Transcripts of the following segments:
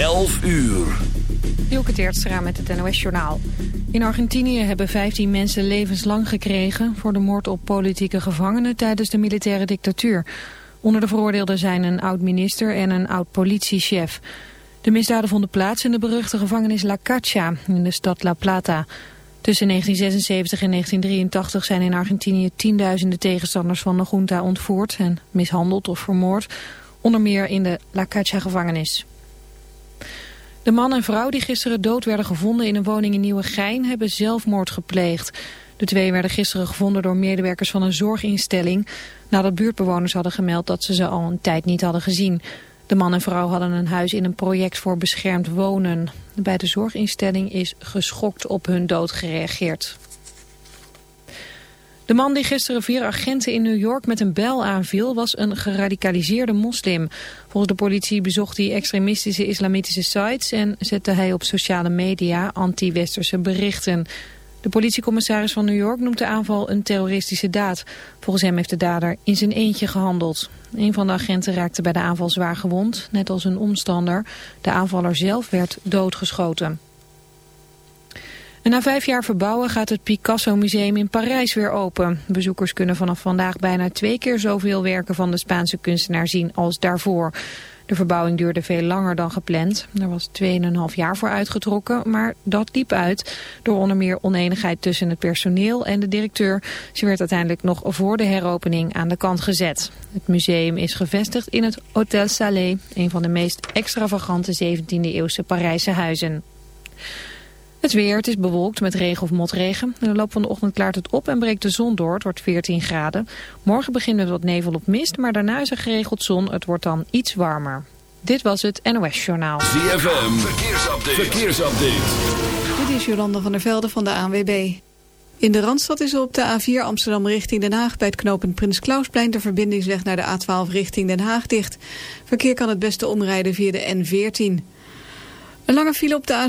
11 uur. Hielke Teertstra met het NOS-journaal. In Argentinië hebben 15 mensen levenslang gekregen... voor de moord op politieke gevangenen tijdens de militaire dictatuur. Onder de veroordeelden zijn een oud-minister en een oud-politiechef. De misdaden vonden plaats in de beruchte gevangenis La Cacha in de stad La Plata. Tussen 1976 en 1983 zijn in Argentinië tienduizenden tegenstanders van de junta ontvoerd... en mishandeld of vermoord, onder meer in de La Cacha-gevangenis. De man en vrouw die gisteren dood werden gevonden in een woning in Nieuwegein hebben zelfmoord gepleegd. De twee werden gisteren gevonden door medewerkers van een zorginstelling... nadat buurtbewoners hadden gemeld dat ze ze al een tijd niet hadden gezien. De man en vrouw hadden een huis in een project voor beschermd wonen. Bij de zorginstelling is geschokt op hun dood gereageerd. De man die gisteren vier agenten in New York met een bel aanviel was een geradicaliseerde moslim. Volgens de politie bezocht hij extremistische islamitische sites en zette hij op sociale media anti-westerse berichten. De politiecommissaris van New York noemt de aanval een terroristische daad. Volgens hem heeft de dader in zijn eentje gehandeld. Een van de agenten raakte bij de aanval zwaar gewond, net als een omstander. De aanvaller zelf werd doodgeschoten. Na vijf jaar verbouwen gaat het Picasso Museum in Parijs weer open. Bezoekers kunnen vanaf vandaag bijna twee keer zoveel werken van de Spaanse kunstenaar zien als daarvoor. De verbouwing duurde veel langer dan gepland. Er was 2,5 jaar voor uitgetrokken, maar dat liep uit door onder meer oneenigheid tussen het personeel en de directeur. Ze werd uiteindelijk nog voor de heropening aan de kant gezet. Het museum is gevestigd in het Hôtel Salé, een van de meest extravagante 17e eeuwse Parijse huizen. Het weer, het is bewolkt met regen of motregen. In de loop van de ochtend klaart het op en breekt de zon door. Het wordt 14 graden. Morgen begint met wat nevel op mist, maar daarna is er geregeld zon. Het wordt dan iets warmer. Dit was het NOS Journaal. ZFM, verkeersupdate. verkeersupdate. Dit is Jolanda van der Velde van de ANWB. In de Randstad is er op de A4 Amsterdam richting Den Haag... bij het knooppunt Prins Klausplein de verbindingsweg naar de A12 richting Den Haag dicht. Verkeer kan het beste omrijden via de N14... Een lange file op de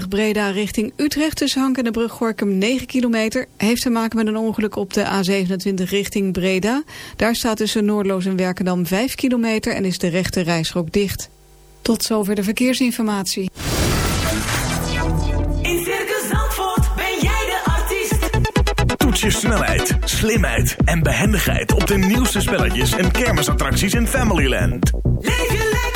A27 Breda richting Utrecht tussen Hank en de brug Gorkum 9 kilometer. Heeft te maken met een ongeluk op de A27 richting Breda. Daar staat tussen Noordloos en Werkendam 5 kilometer en is de rechte reisrook dicht. Tot zover de verkeersinformatie. In Circus Zandvoort ben jij de artiest. Toets je snelheid, slimheid en behendigheid op de nieuwste spelletjes en kermisattracties in Familyland. Leef je lekker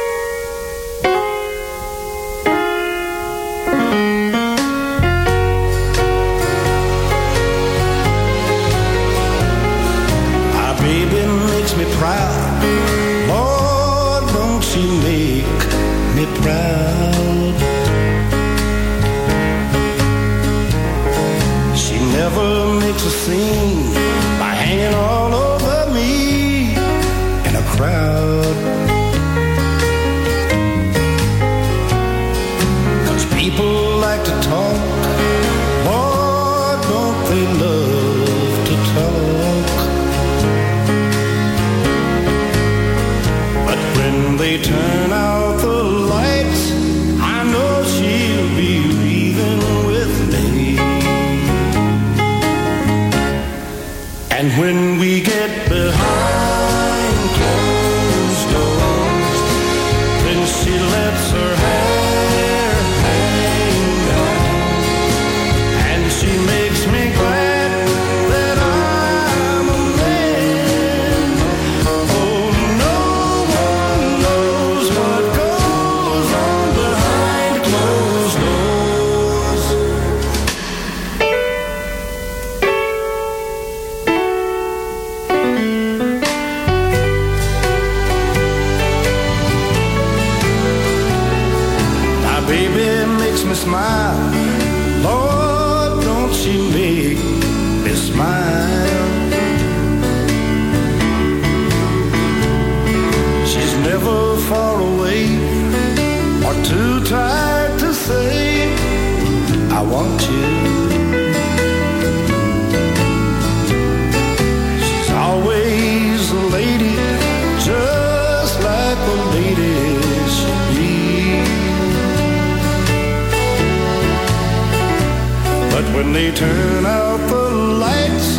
When they turn out the lights,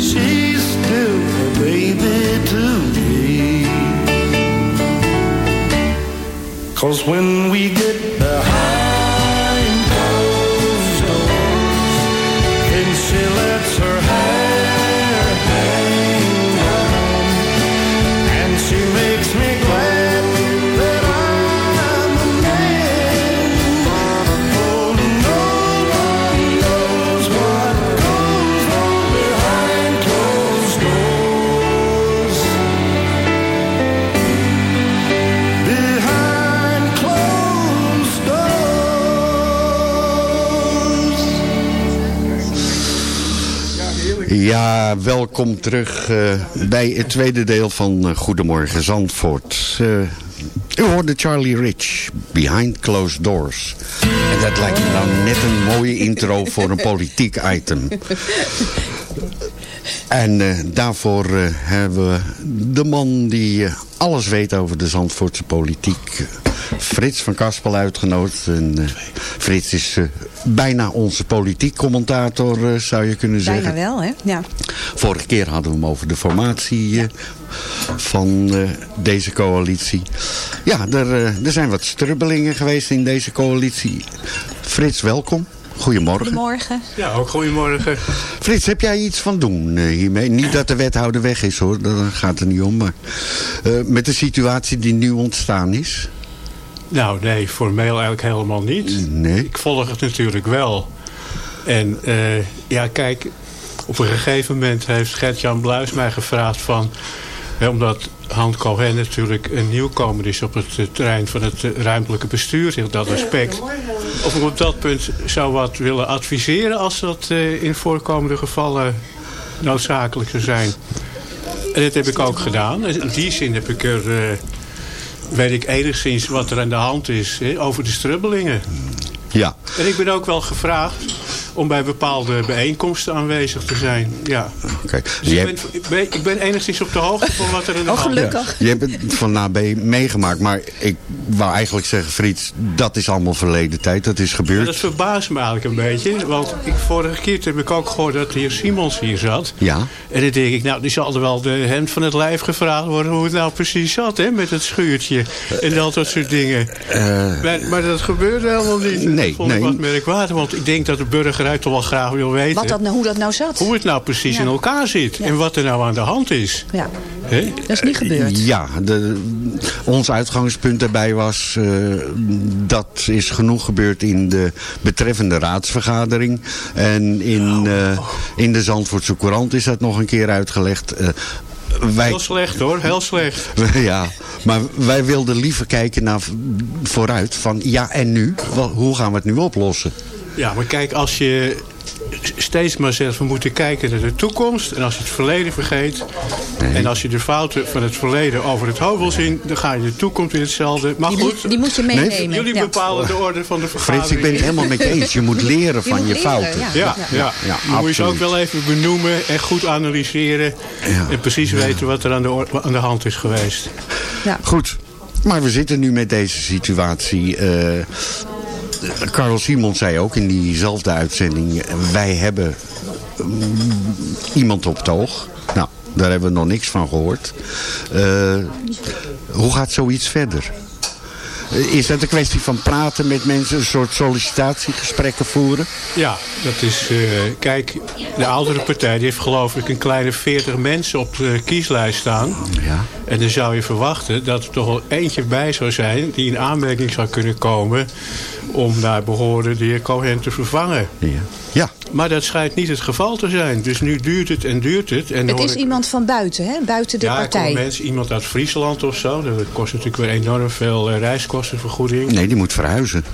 she's still a baby to me. Cause when we get Ja, welkom terug eh, bij het tweede deel van eh, Goedemorgen Zandvoort. Eh, u hoorde Charlie Rich, Behind Closed Doors. En dat lijkt me nou net een mooie intro voor een politiek item. En daarvoor hebben we de man die alles weet over de Zandvoortse politiek. Frits van Kaspel uitgenodigd. En, Frits is eh, bijna onze politiek commentator, eh, zou je kunnen zeggen. Bijna wel, hè? Ja. Vorige keer hadden we hem over de formatie eh, van eh, deze coalitie. Ja, er, er zijn wat strubbelingen geweest in deze coalitie. Frits, welkom. Goedemorgen. Goedemorgen. Ja, ook goedemorgen. Frits, heb jij iets van doen hiermee? Niet dat de wethouder weg is hoor, daar gaat het niet om. Maar eh, met de situatie die nu ontstaan is? Nou, nee, formeel eigenlijk helemaal niet. Nee. Ik volg het natuurlijk wel. En eh, ja, kijk, op een gegeven moment heeft Gert-Jan Bluis mij gevraagd van... Hè, omdat Han Cohen natuurlijk een nieuwkomer is op het eh, terrein van het eh, ruimtelijke bestuur in dat aspect. Of ik op dat punt zou wat willen adviseren als dat in voorkomende gevallen noodzakelijk zou zijn. En dat heb ik ook gedaan. In die zin heb ik er, weet ik enigszins wat er aan de hand is over de strubbelingen. Ja. En ik ben ook wel gevraagd om bij bepaalde bijeenkomsten aanwezig te zijn. Ja. Oké. Dus Je ik, hebt- ben, ik ben- ik ben enigszins op de hoogte van wat er aan de Oh, hand is. gelukkig. Je hebt het van nabij meegemaakt, maar ik wou eigenlijk zeggen, Frits, dat is allemaal verleden tijd. Dat is Ja, gebeurd. dat verbaast me eigenlijk een beetje. Want ik, vorige keer heb ik ook gehoord dat de heer Simons hier zat. Ja. En dan denk ik, nou, die zal er wel de hemd van het lijf gevraagd worden... hoe het nou precies zat, hè, met het schuurtje. En al dat soort dingen. maar, maar dat gebeurde helemaal niet. Eh, nee, dat vond ik nee. wat merkwaardig. Want ik denk dat de burger toch wel graag wil weten... Wat dat, nou- hoe dat nou zat. hoe het nou precies Ja. in elkaar zit. En wat er nou aan de hand is. Ja, dat is niet gebeurd. Ja, de, ons uitgangspunt daarbij was... eh, dat is genoeg gebeurd in de betreffende raadsvergadering. En in, eh, in de Zandvoortse Courant is dat nog een keer uitgelegd. Eh, wij, Heel slecht hoor, heel slecht. ja, maar wij wilden liever kijken naar vooruit. Van ja, en nu? Hoe gaan we het nu oplossen? Ja, maar kijk, als je steeds maar zegt... we moeten kijken naar de toekomst... en als je het verleden vergeet... en als je de fouten van het verleden over het hoofd wil zien... dan ga je de toekomst weer hetzelfde. Maar Die goed, moet, die moet je meenemen. jullie ja. bepalen de orde van de vergadering. Frits, ik ben het helemaal met je eens. Je moet leren Je van moet je leren, fouten. ja. Ja, ja. Ja, Dan moet je ze ook wel even benoemen en goed analyseren. Ja. En precies weten wat er aan de, aan de hand is geweest. Ja. Goed, maar we zitten nu met deze situatie. eh Carl Simon zei ook in diezelfde uitzending... wij hebben mm, iemand op het oog. Nou, daar hebben we nog niks van gehoord. Eh, hoe gaat zoiets verder? Eh, Is dat een kwestie van praten met mensen, een soort sollicitatiegesprekken voeren? Ja, dat is... eh, kijk, de oudere partij die heeft geloof ik een kleine 40 mensen op de kieslijst staan. Ja. En dan zou je verwachten dat er toch wel eentje bij zou zijn... die in aanmerking zou kunnen komen... om naar behoren de heer Cohen te vervangen. Ja. Ja. Maar dat schijnt niet het geval te zijn. Dus nu duurt het en duurt het. En Het is ik- iemand van buiten, hè? buiten de ja, partij. mensen, iemand uit Friesland of zo. Dat kost natuurlijk weer enorm veel eh, reiskosten. onkostenvergoeding. Nee, die moet verhuizen.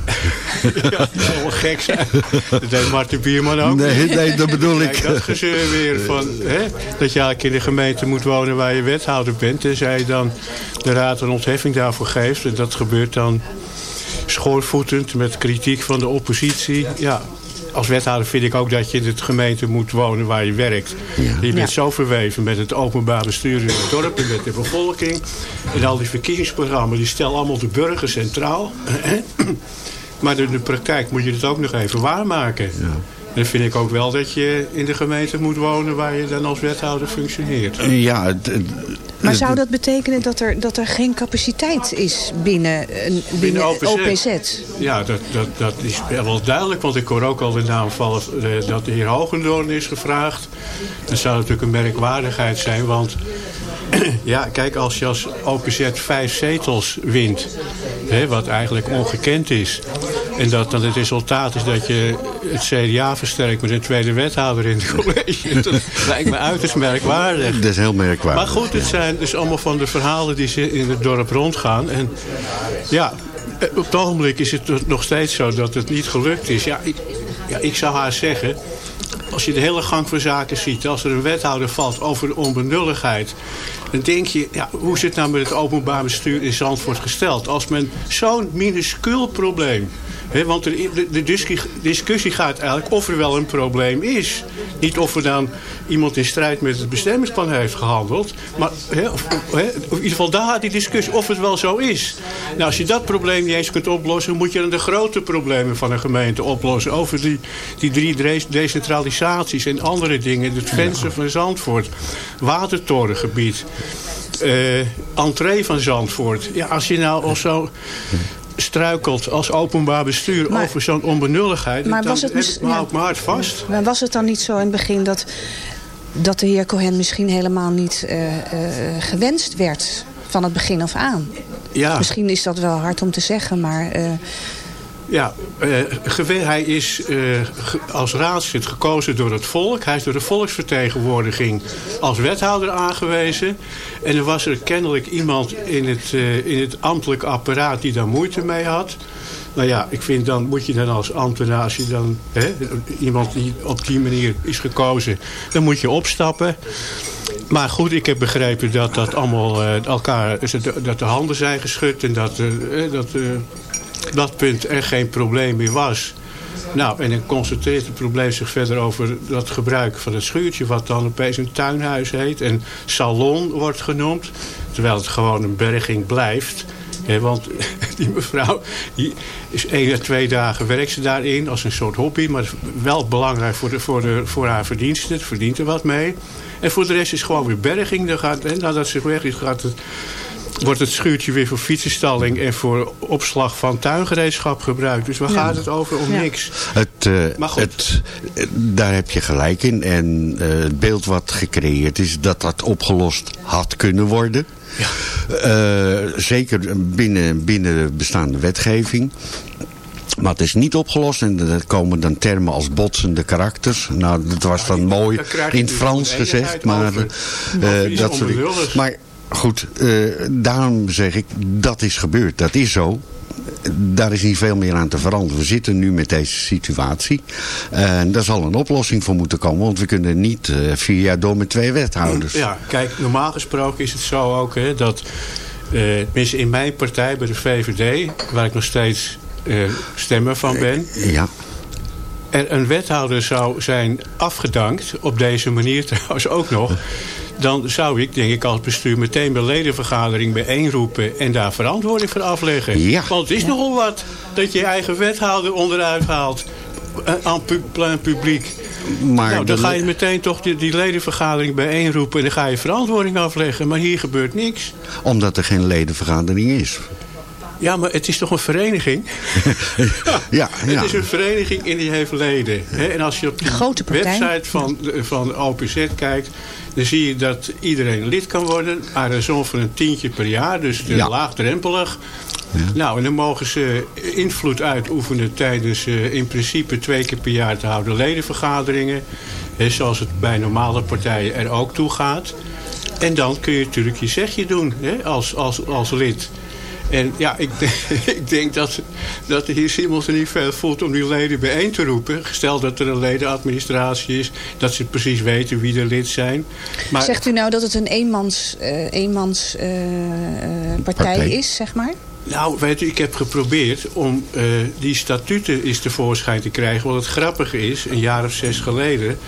Ja, dat zou wel gek zijn. Dat deed Martin Bierman ook. Nee, nee, dat bedoel ik. Kijk, dat gezeur weer van, hè, dat je eigenlijk in de gemeente moet wonen waar je wethouder bent. Tenzij je dan de raad een ontheffing daarvoor geeft. En dat gebeurt dan schoorvoetend met kritiek van de oppositie. Ja, als wethouder vind ik ook dat je in de gemeente moet wonen waar je werkt. Je bent zo verweven met het openbaar bestuur in het dorp en met de bevolking. En al die verkiezingsprogramma's, die stellen allemaal de burger centraal. Maar in de praktijk moet je het ook nog even waarmaken. En dan vind ik ook wel dat je in de gemeente moet wonen waar je dan als wethouder functioneert. Ja, het- het- Maar zou dat betekenen dat er, dat er geen capaciteit is binnen, een- binnen OPZ? OPZ? Ja, dat, dat, dat is wel duidelijk, want ik hoor ook al de naam vallen eh, dat de heer Hogendoorn is gevraagd. Dat zou natuurlijk een merkwaardigheid zijn, want ja, kijk, als je als OPZ vijf zetels wint, hè, wat eigenlijk ongekend is, en dat dan het resultaat is dat je het CDA versterkt met een tweede wethouder in het college, dat lijkt me uiterst merkwaardig. dat is heel merkwaardig. Maar goed, het zijn dus allemaal van de verhalen die ze in het dorp rondgaan. En ja, op het ogenblik is het nog steeds zo dat het niet gelukt is. Ja, ik, ja, ik zou haar zeggen, als je de hele gang van zaken ziet... als er een wethouder valt over onbenulligheid... dan denk je, ja, hoe het nou met het openbaar bestuur in Zandvoort gesteld? Als men zo'n minuscuul probleem... Want de, de discussie, gaat eigenlijk of er wel een probleem is. Niet of er dan iemand in strijd met het bestemmingsplan heeft gehandeld. Maar of, in ieder geval daar gaat die discussie of het wel zo is. Nou, als je dat probleem niet eens kunt oplossen... moet je dan de grote problemen van een gemeente oplossen. Over die, die drie dre- decentralisaties en andere dingen. Het venster van Zandvoort. Watertorengebied. eh entree van Zandvoort. Ja, als je nou al zo struikelt als openbaar bestuur Maar- over zo'n onbenulligheid... maar dan was het heb mis- ik me ja. ook mijn hart vast. Maar was het dan niet zo in het begin dat, dat de heer Cohen misschien helemaal niet eh, eh, gewenst werd van het begin af aan? Ja. Misschien is dat wel hard om te zeggen, maar eh, Ja, eh, hij is eh, als raadslid gekozen door het volk. Hij is door de volksvertegenwoordiging als wethouder aangewezen. En er was er kennelijk iemand in het, eh, in het ambtelijk apparaat die daar moeite mee had. Nou ja, ik vind dan moet je dan als ambtenaar, als je dan hè, iemand die op die manier is gekozen, dan moet je opstappen. Maar goed, ik heb begrepen dat dat allemaal elkaar, dat de handen zijn geschud en dat, dat dat punt er geen probleem meer was. Nou, en dan constateert het probleem zich verder over dat gebruik van het schuurtje... wat dan opeens een tuinhuis heet en salon wordt genoemd. Terwijl het gewoon een berging blijft. Want die mevrouw die is één à twee dagen werkt ze daarin als een soort hobby. Maar wel belangrijk voor, de, voor, de, voor haar verdiensten. Het verdient er wat mee. En voor de rest is gewoon weer berging. Dan gaat, en nadat ze weg is, gaat het, wordt het schuurtje weer voor fietsenstalling... en voor opslag van tuingereedschap gebruikt. Dus waar Ja. gaat het over? Om Ja. niks. Het, eh, Maar goed. het, eh, daar heb je gelijk in. En eh, het beeld wat gecreëerd is, dat dat opgelost had kunnen worden. Eh, zeker binnen, binnen bestaande wetgeving. Maar het is niet opgelost en er komen dan termen als botsende karakters. Nou, dat was dan mooi in het dus Frans gezegd. Maar, eh, iets dat soort dingen. maar goed, eh, daarom zeg ik, dat is gebeurd. Dat is zo. Daar is niet veel meer aan te veranderen. We zitten nu met deze situatie. En daar zal een oplossing voor moeten komen. Want we kunnen niet eh, vier jaar door met twee wethouders. Ja, kijk, normaal gesproken is het zo ook hè, dat... eh tenminste in mijn partij, bij de VVD... waar ik nog steeds stemmer van ben... Ja. er een wethouder zou zijn afgedankt... op deze manier trouwens ook nog... dan zou ik, denk ik, als bestuur meteen bij ledenvergadering bijeenroepen... en daar verantwoording voor afleggen. Ja. Want het is nogal wat dat je je eigen wethouder onderuit haalt... eh, aan plein publiek. Maar nou, dan de- ga je meteen toch die, die ledenvergadering bijeenroepen... en dan ga je verantwoording afleggen. Maar hier gebeurt niks. Omdat er geen ledenvergadering is. Ja, maar het is toch een vereniging? Ja, Het ja. is een vereniging en die heeft leden. Hè? En als je op partij. website van, de- van OPZ kijkt... dan zie je dat iedereen lid kan worden. Een som van een tientje per jaar. Dus eh, Ja. laagdrempelig. Nou, en dan mogen ze invloed uitoefenen tijdens eh, in principe twee keer per jaar te houden ledenvergaderingen. Hè, zoals het bij normale partijen er ook toe gaat. En dan kun je natuurlijk je zegje doen hè, als, als, als lid. En ja, ik, denk- ik denk dat, dat de heer Simons er niet veel voelt om die leden bijeen te roepen. Gesteld dat er een ledenadministratie is, dat ze precies weten wie er lid zijn. Maar Zegt u nou dat het een eenmans, eh, eenmans eh, eh, partij, Partij. is, zeg maar? Nou, weet u, ik heb geprobeerd om eh, die statuten eens tevoorschijn te krijgen. Wat het grappige is, een jaar of zes geleden...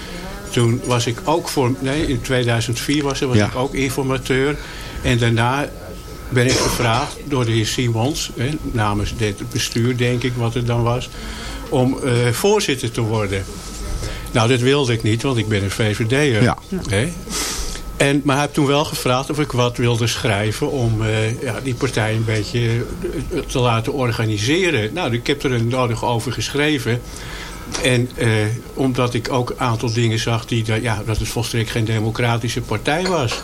toen was ik ook voor... Nee, in 2004 was, er, was Ja. ik ook informateur. En daarna ben ik gevraagd door de heer Simons... Hè, namens dit bestuur, denk ik, wat het dan was... om eh, voorzitter te worden. Nou, dat wilde ik niet, want ik ben een VVD'er. Ja. Hè? En, maar hij heeft toen wel gevraagd of ik wat wilde schrijven om eh, ja, die partij een beetje eh, te laten organiseren. Nou, ik heb er een nodig over geschreven. En eh, omdat ik ook een aantal dingen zag die, dat- ja, dat het volstrekt geen democratische partij was.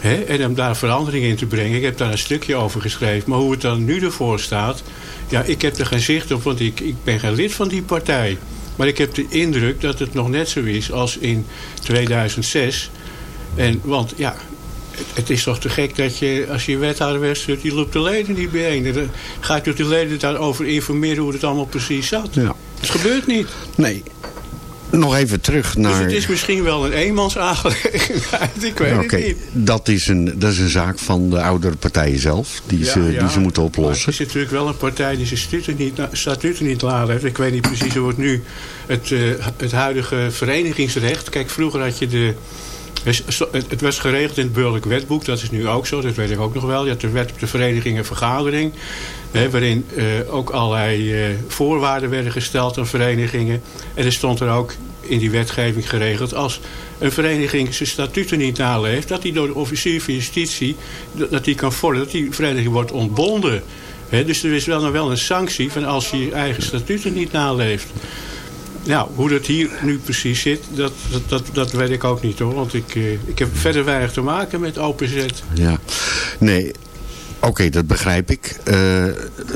En om daar verandering in te brengen. Ik heb daar een stukje over geschreven. Maar hoe het dan nu ervoor staat. Ja, ik heb er geen zicht op, want ik, ik ben geen lid van die partij. Maar ik heb de indruk dat het nog net zo is als in 2006. En, want ja, het, het is toch te gek dat je, als je wethouder werd, je loopt de leden niet bijeen. En dan ga je de leden daarover informeren hoe het allemaal precies zat. Ja. Het gebeurt niet. Nee. Nog even terug Dus naar... het is misschien wel een eenmansaangelegenheid. Ik weet het niet. dat, is een, dat is een zaak van de oudere partijen zelf. Die, Ja, ze, ja. die ze moeten Maar oplossen. Het is natuurlijk wel een partij die zijn statuten niet, statuten niet laat heeft. Ik weet niet precies hoe het nu... Het, eh, het huidige verenigingsrecht... Kijk, vroeger had je de... Het was geregeld in het burgerlijk wetboek. Dat is nu ook zo. Dat weet ik ook nog wel. Je had de wet op de vereniging en vergadering. Hè, waarin eh, ook allerlei eh, voorwaarden werden gesteld aan verenigingen. En er stond er ook in die wetgeving geregeld... als een vereniging zijn statuten niet naleeft... dat die door de officier van justitie... dat die kan vorderen dat die vereniging wordt ontbonden. Hè, dus er is wel nog wel een sanctie... van als je je eigen statuten niet naleeft. Nou, hoe dat hier nu precies zit, dat, dat, dat, weet ik ook niet hoor. Want ik, eh, ik heb verder weinig te maken met OPZ. Ja. Nee, oké, dat begrijp ik. Eh,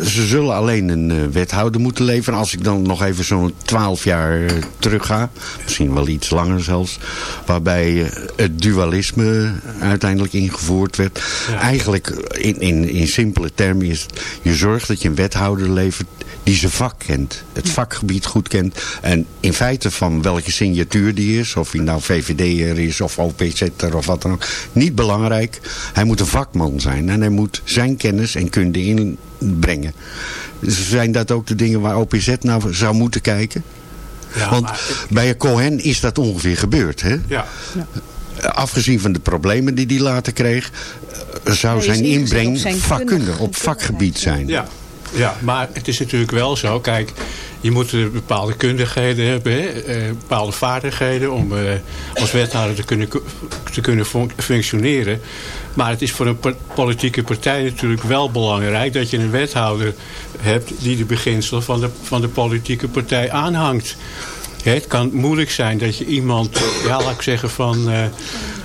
ze zullen alleen een eh, wethouder moeten leveren. Als ik dan nog even zo'n twaalf jaar eh, terug ga. Misschien wel iets langer zelfs. Waarbij het dualisme uiteindelijk ingevoerd werd. Ja. Eigenlijk in, in, in simpele termen is het, je zorgt dat je een wethouder levert die zijn vak kent. Het vakgebied goed kent. En in feite van welke signatuur die is. Of hij nou VVD'er is of OPZ'er of wat dan ook. Niet belangrijk. Hij moet een vakman zijn. En hij moet zijn kennis en kunde inbrengen. Zijn dat ook de dingen waar OPZ nou zou moeten kijken? Ja, Want maar- bij een Cohen is dat ongeveer gebeurd. Hè? ja. Afgezien van de problemen die hij later kreeg... eh, zou zijn inbreng op zijn vakkundig, kundig- op vakgebied zijn. Ja, ja, maar het is natuurlijk wel zo. Kijk, je moet eh, bepaalde kundigheden hebben, eh, bepaalde vaardigheden om eh, als wethouder te kunnen, te kunnen fun- functioneren. Maar het is voor een politieke partij natuurlijk wel belangrijk dat je een wethouder hebt die de beginselen van de, van de politieke partij aanhangt. Het kan moeilijk zijn dat je iemand, ja, laat ik zeggen, van,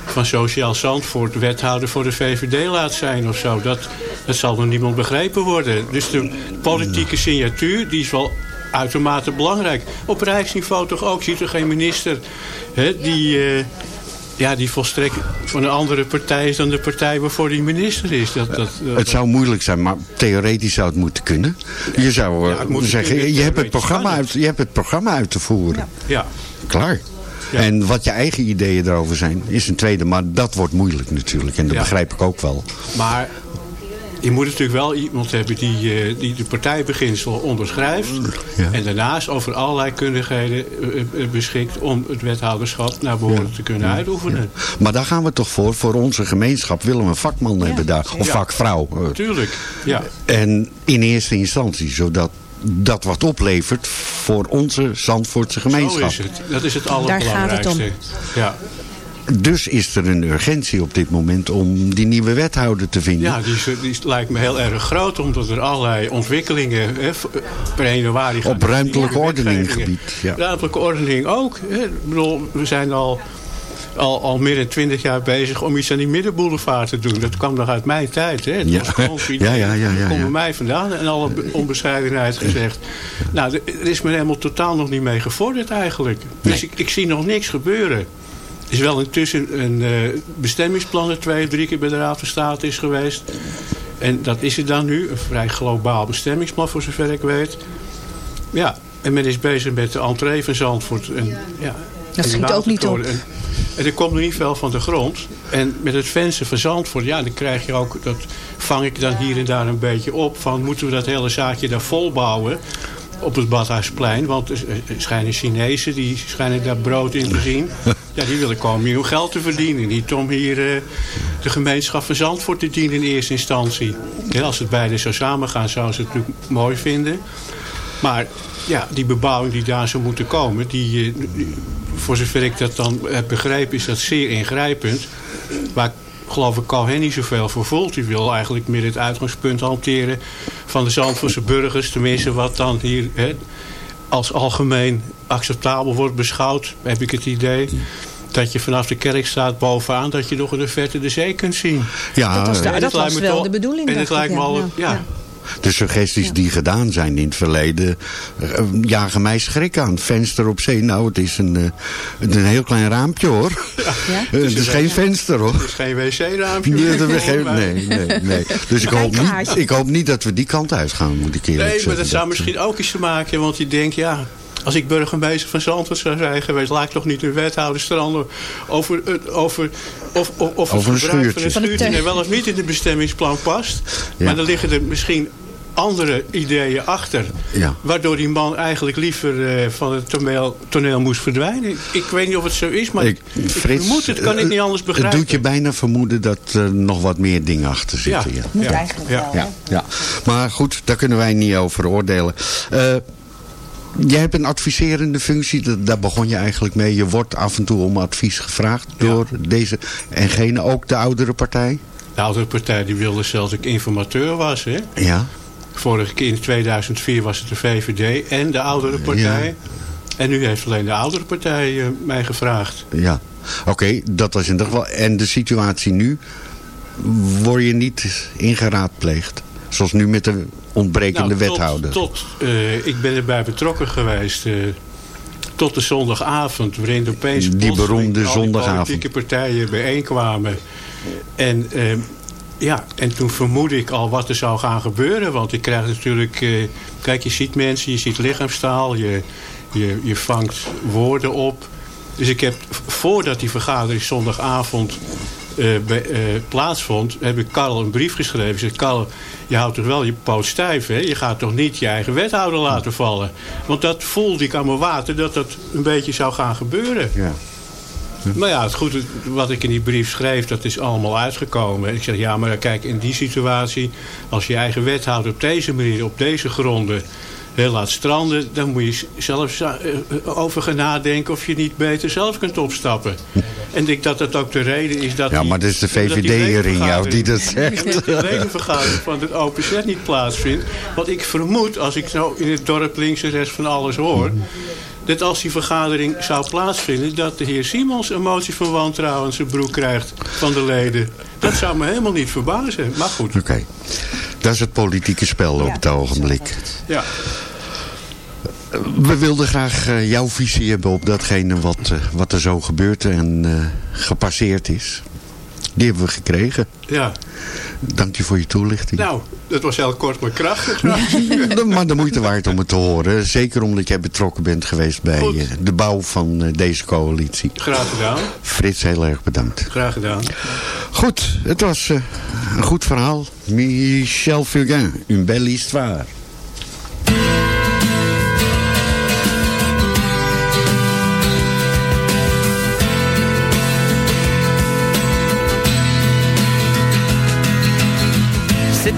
van Sociaal Zandvoort wethouder voor de VVD laat zijn of zo. Dat, dat zal door niemand begrepen worden. Dus de politieke signatuur, die is wel uitermate belangrijk. Op rijksniveau toch ook. Ziet er geen minister hè, die, eh, ja, die volstrekt van een andere partij is dan de partij waarvoor die minister is. Dat, dat, dat- Het zou moeilijk zijn, maar theoretisch zou het moeten kunnen. Je zou eh, Ja, het moet zeggen, je hebt, het programma uit, je hebt het programma uit te voeren. ja. Klaar. Ja. En wat je eigen ideeën erover zijn, is een tweede. Maar dat wordt moeilijk natuurlijk. En dat Ja. begrijp ik ook wel. Maar je moet natuurlijk wel iemand hebben die, eh, die de partijbeginsel onderschrijft. Ja. En daarnaast over allerlei kundigheden eh, eh, beschikt om het wethouderschap naar behoren te kunnen uitoefenen. Maar daar gaan we toch voor. Voor onze gemeenschap willen we een vakman hebben daar. Of Ja. vakvrouw. Tuurlijk, ja. En in eerste instantie. Zodat dat wat oplevert voor onze Zandvoortse Zo gemeenschap. is het. Dat is het Daar gaat het allerbelangrijkste. om. Ja, Dus is er een urgentie op dit moment om die nieuwe wethouder te vinden. ja die, lijkt me heel erg groot, omdat er allerlei ontwikkelingen hè, per 1 januari gaan. Op ruimtelijke ordening gebied, ja. Ruimtelijke ordening ook. Hè. Ik bedoel, we zijn al, al, al meer dan twintig jaar bezig om iets aan die middenboulevard te doen. Dat kwam nog uit mijn tijd. Hè. Het Ja. was gewoon Ja, ja, ja, ja, ja. bij mij vandaan. En alle be- onbescheidenheid gezegd. Nou, er er is me helemaal totaal nog niet mee gevorderd eigenlijk. Dus ik, ik zie nog niks gebeuren. Is wel intussen een eh bestemmingsplan dat twee of drie keer bij de Raad van State is geweest. En dat is het dan nu, een vrij globaal bestemmingsplan voor zover ik weet. Ja, en men is bezig met de entree van Zandvoort. En, ja, Dat schiet ook niet op. En, en er komt nog niet veel van de grond. En met het venster van Zandvoort, ja, dan krijg je ook, dat vang ik dan hier en daar een beetje op. Van moeten we dat hele zaakje daar vol bouwen op het Badhuisplein? Want er schijnen Chinezen, die schijnen daar brood in te zien. Ja, die willen komen hier om geld te verdienen. Niet om hier eh, de gemeenschap van Zandvoort te dienen in eerste instantie. Als het beide zou samengaan, zouden ze het natuurlijk mooi vinden. Maar ja, die bebouwing die daar zou moeten komen... Die, eh, voor zover ik dat dan heb begrepen, is dat zeer ingrijpend. Waar geloof ik Cohen niet zoveel voor voelt. Die wil eigenlijk meer het uitgangspunt hanteren van de Zandvoortse burgers. Tenminste wat dan hier hè, als algemeen acceptabel wordt beschouwd. Heb ik het idee dat je vanaf de kerkstraat bovenaan... dat je nog in de verte de zee kunt zien. Ja, Dat was, de- dat was wel de bedoeling. En het lijkt me al... Ja. De suggesties die gedaan zijn in het verleden eh, jagen mij schrik aan. Venster op zee, nou het is een, eh, een heel klein raampje hoor. Eh, het is geen venster hoor. Het is geen wc-raampje. Nee, nee, nee, nee. Dus ik hoop, niet, ik hoop niet dat we die kant uit gaan, moet ik eerlijk Nee, zeggen. maar dat zou misschien ook iets te maken hebben. Want je denkt, ja, als ik burgemeester van Zandvoort zou zijn geweest... laat ik toch niet een wethouder stranden over, het- over, of, of, of Over een het gebruik van een Van het, schuurtje eh, er wel of niet in het bestemmingsplan past. Ja. Maar dan liggen er misschien andere ideeën achter. Ja. Waardoor die man eigenlijk liever eh, van het toneel, toneel moest verdwijnen. Ik weet niet of het zo is, maar ik, ik vermoed het. Kan ik eh, niet anders begrijpen. Het doet je bijna vermoeden dat er nog wat meer dingen achter zitten. Ja. Moet Ja. eigenlijk Ja. wel. Ja, ja. Maar goed, daar kunnen wij niet over oordelen. Eh, jij hebt een adviserende functie, daar begon je eigenlijk mee. Je wordt af en toe om advies gevraagd door deze en gene, ook de oudere partij. De oudere partij die wilde zelfs dat ik informateur was. Hè? Ja, Vorige keer in 2004 was het de VVD en de oudere partij. En nu heeft alleen de oudere partij eh, mij gevraagd. ja. Oké, dat was in ieder geval. En de situatie nu, word je niet ingeraadpleegd? Zoals nu met de ontbrekende Nou, tot- wethouder. Tot, eh, ik ben erbij betrokken geweest. eh, tot de zondagavond. Waarin opeens Die beroemde zondagavond. politieke partijen bijeenkwamen. En, eh, ja, en toen vermoedde ik al wat er zou gaan gebeuren. Want ik krijg natuurlijk... eh, kijk, je ziet mensen, je ziet lichaamstaal. Je, je, je vangt woorden op. Dus ik heb, voordat die vergadering zondagavond eh, bij- eh, plaatsvond, heb ik Karel een brief geschreven. Ik zeg, Karel, je houdt toch wel je poot stijf, hè? Je gaat toch niet je eigen wethouder laten vallen? Want dat voelde ik aan mijn water, dat dat een beetje zou gaan gebeuren. Ja. Maar ja, het goede wat ik in die brief schreef, dat is allemaal uitgekomen. Ik zeg, ja, maar kijk, in die situatie... als je je eigen wethouder op deze manier, op deze gronden... hè, laat stranden, dan moet je zelf eh, eh, over gaan nadenken... of je niet beter zelf kunt opstappen. En ik denk dat dat ook de reden is dat... Ja, die- maar dat is de dat die VVD'er in jou die dat zegt. dat de ledenvergadering van het OPZ niet plaatsvindt. Want ik vermoed, als ik zo in het dorp links en rechts van alles hoor... dat als die vergadering zou plaatsvinden... dat de heer Simons een motie van wantrouwen in zijn broek krijgt van de leden. Dat zou me helemaal niet verbazen. Maar goed, Oké. Dat is het politieke spel op het ogenblik. ja. We wilden graag eh, jouw visie hebben op datgene wat, eh, wat er zo gebeurd en eh, gepasseerd is. Die hebben we gekregen. ja. Dank je voor je toelichting. Nou, dat was heel kort maar krachtig. maar de moeite waard om het te horen. Zeker omdat jij betrokken bent geweest bij Goed. de bouw van deze coalitie. Graag gedaan. Frits, heel erg bedankt. Graag gedaan. Goed, het was een goed verhaal. Michel Fugain, une belle histoire.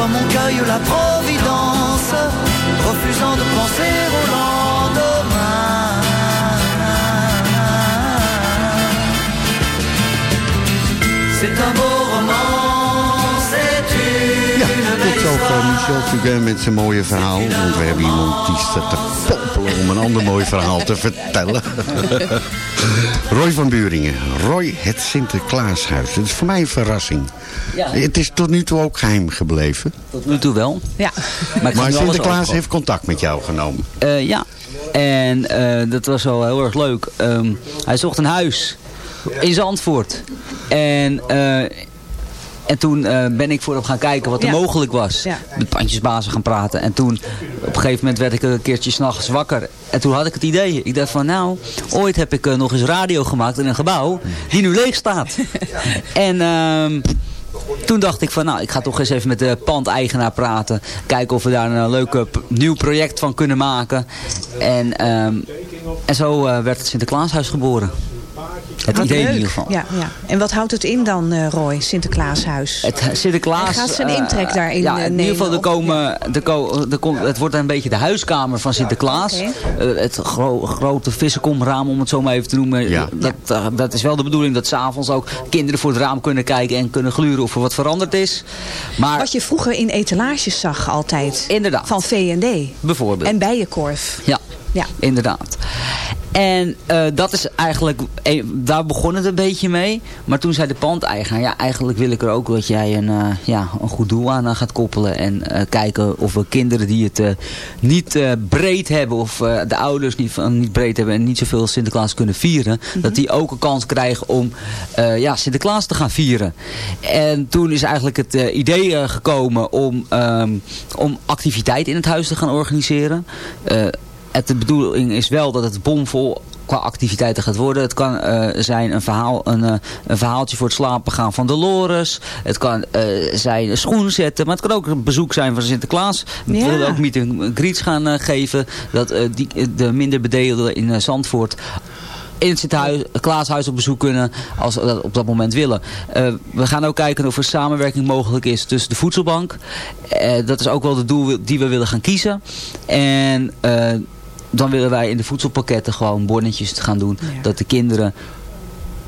Comme on cueille la providence, refusant de penser au lendemain. C'est un beau Michel Fugain met zijn mooie verhaal. Want we hebben iemand die staat te popelen om een ander mooi verhaal te vertellen. Roy van Buringen. Roy, het Sinterklaashuis. Dat is voor mij een verrassing. Ja. Het is tot nu toe ook geheim gebleven. Tot nu toe wel. Ja. Maar, Sinterklaas heeft contact met jou genomen. Eh, ja. En eh, dat was wel heel erg leuk. Ehm, hij zocht een huis in Zandvoort. En, eh, en toen eh, ben ik voor hem gaan kijken wat er mogelijk was. Met pandjesbazen gaan praten. En toen, op een gegeven moment werd ik een keertje s'nachts wakker. En toen had ik het idee. Ik dacht van nou, ooit heb ik eh, nog eens radio gemaakt in een gebouw die nu leeg staat. en... ehm, toen dacht ik van, nou, ik ga toch eens even met de pandeigenaar praten. Kijken of we daar een leuk nieuw project van kunnen maken. En, ehm, en zo eh, werd het Sinterklaashuis geboren. Het Wat idee leuk. in ieder geval. Ja, ja. En wat houdt het in dan, eh, Roy, Sinterklaashuis? Het Sinterklaas... Hij gaat zijn eh, intrek daarin Ja, eh, in ieder geval, er komen, er er komt, het wordt een beetje de huiskamer van Sinterklaas. Eh, het gro- grote vissenkomraam, om het zo maar even te noemen. Ja. Dat, eh, dat is wel de bedoeling dat s'avonds ook kinderen voor het raam kunnen kijken en kunnen gluren of er wat veranderd is. Maar Wat je vroeger in etalages zag altijd. Inderdaad. Van V&D. bijvoorbeeld. En Bijenkorf. Ja, Ja. inderdaad. En eh, dat is eigenlijk, eh, daar begon het een beetje mee. Maar toen zei de pandeigenaar, ja eigenlijk wil ik er ook dat jij een, eh, ja, een goed doel aan gaat koppelen. En eh, kijken of we kinderen die het niet breed hebben of de ouders niet, van, niet breed hebben en niet zoveel Sinterklaas kunnen vieren. Dat die ook een kans krijgen om ja, Sinterklaas te gaan vieren. En toen is eigenlijk het idee gekomen om, ehm, om activiteiten in het huis te gaan organiseren. Het, de bedoeling is wel dat het bomvol qua activiteiten gaat worden. Het kan eh, zijn een, verhaal, een, eh, een verhaaltje voor het slapen gaan van Dolores. Het kan eh, zijn schoen zetten. Maar het kan ook een bezoek zijn van Sinterklaas. We Ja. willen ook meet and greets gaan geven. Dat die, de minder bedeelden in Zandvoort in het Klaashuis op bezoek kunnen als we dat op dat moment willen. We gaan ook kijken of er samenwerking mogelijk is tussen de voedselbank. Dat is ook wel de doel die we willen gaan kiezen. En dan willen wij in de voedselpakketten gewoon bonnetjes gaan doen. Ja. Dat de kinderen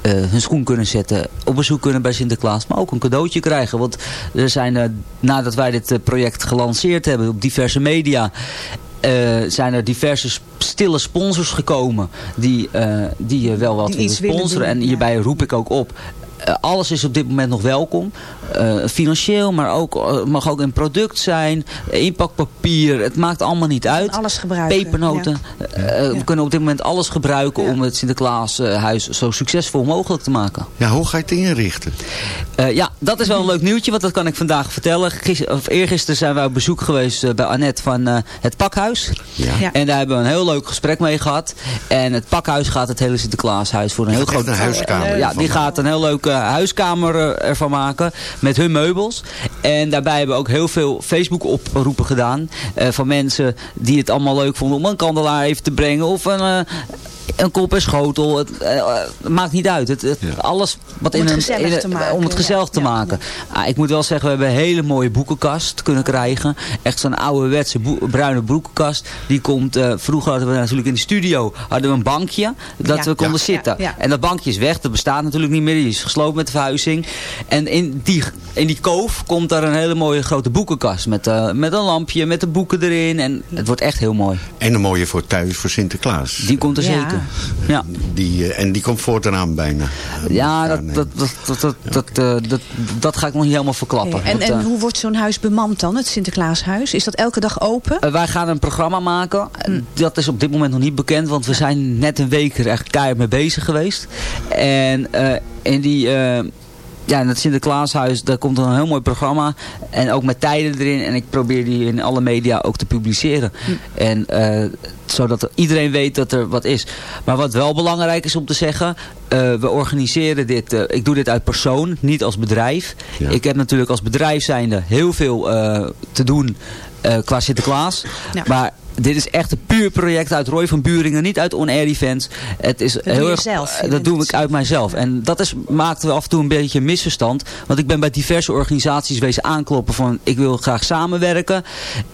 eh, hun schoen kunnen zetten, op bezoek kunnen bij Sinterklaas, maar ook een cadeautje krijgen. Want er zijn, eh, nadat wij dit eh, project gelanceerd hebben op diverse media, zijn er diverse sp- stille sponsors gekomen die, eh, die wel wat Die willen sponsoren. doen, en hierbij roep ik ook op. eh, alles is op dit moment nog welkom. Eh, financieel, maar ook, eh, mag ook een product zijn. Inpakpapier, het maakt allemaal niet uit. Alles gebruiken. Pepernoten. We Ja. kunnen op dit moment alles gebruiken Ja. om het Sinterklaashuis zo succesvol mogelijk te maken. Ja, hoe ga je het inrichten? Eh, ja, dat is wel een leuk nieuwtje, want dat kan ik vandaag vertellen. Of eergisteren zijn wij op bezoek geweest bij Annette van eh, het Pakhuis. Ja. Ja. En daar hebben we een heel leuk gesprek mee gehad. En het Pakhuis gaat het hele Sinterklaashuis voor een heel groot... een huiskamer Ja, die gaat een heel leuke huiskamer eh, ervan maken. Met hun meubels. En daarbij hebben we ook heel veel Facebook oproepen gedaan. eh, van mensen die het allemaal leuk vonden om een kandelaar even te brengen. Of een... eh, een kop en schotel, het, eh, het maakt niet uit. Het, het- Alles wat Om in het een, gezellig in een- te maken, om het ja. gezellig te Ja, maken. Ah, ik moet wel zeggen, we hebben een hele mooie boekenkast kunnen krijgen. Echt zo'n ouderwetse bruine boekenkast. Die komt, eh, vroeger hadden we natuurlijk in de studio hadden we een bankje dat Ja. we konden Ja. zitten. Ja, ja. En dat bankje is weg, dat bestaat natuurlijk niet meer. Die is gesloopt met de verhuizing. En in die, in die koof komt daar een hele mooie grote boekenkast. Met, eh, met een lampje, met de boeken erin. En het wordt echt heel mooi. En een mooie voor thuis voor Sinterklaas. Die komt er Ja. Ja. Die, eh, en die komt voortaan bijna. Ja, dat, dat, dat, dat, dat, dat, eh, dat, dat ga ik nog niet helemaal verklappen. En, Want, en eh, hoe wordt zo'n huis bemand dan, het Sinterklaashuis? Is dat elke dag open? Eh, wij gaan een programma maken. Dat is op dit moment nog niet bekend, want we zijn net een week er echt keihard mee bezig geweest. En eh, in die... eh, ja, in het Sinterklaashuis, daar komt een heel mooi programma. En ook met tijden erin. En ik probeer die in alle media ook te publiceren. En eh, zodat iedereen weet dat er wat is. Maar wat wel belangrijk is om te zeggen. eh, we organiseren dit. eh, ik doe dit uit persoon, niet als bedrijf. Ja. Ik heb natuurlijk als bedrijf zijnde heel veel eh, te doen eh, qua Sinterklaas. Ja. Maar dit is echt een puur project uit Roy van Buringen, niet uit On Air Events. Het is doe heel je erg, zelf. Je dat bent doe ik uit mijzelf. En dat is, maakte wel af en toe een beetje een misverstand. Want ik ben bij diverse organisaties wezen aankloppen van ik wil graag samenwerken.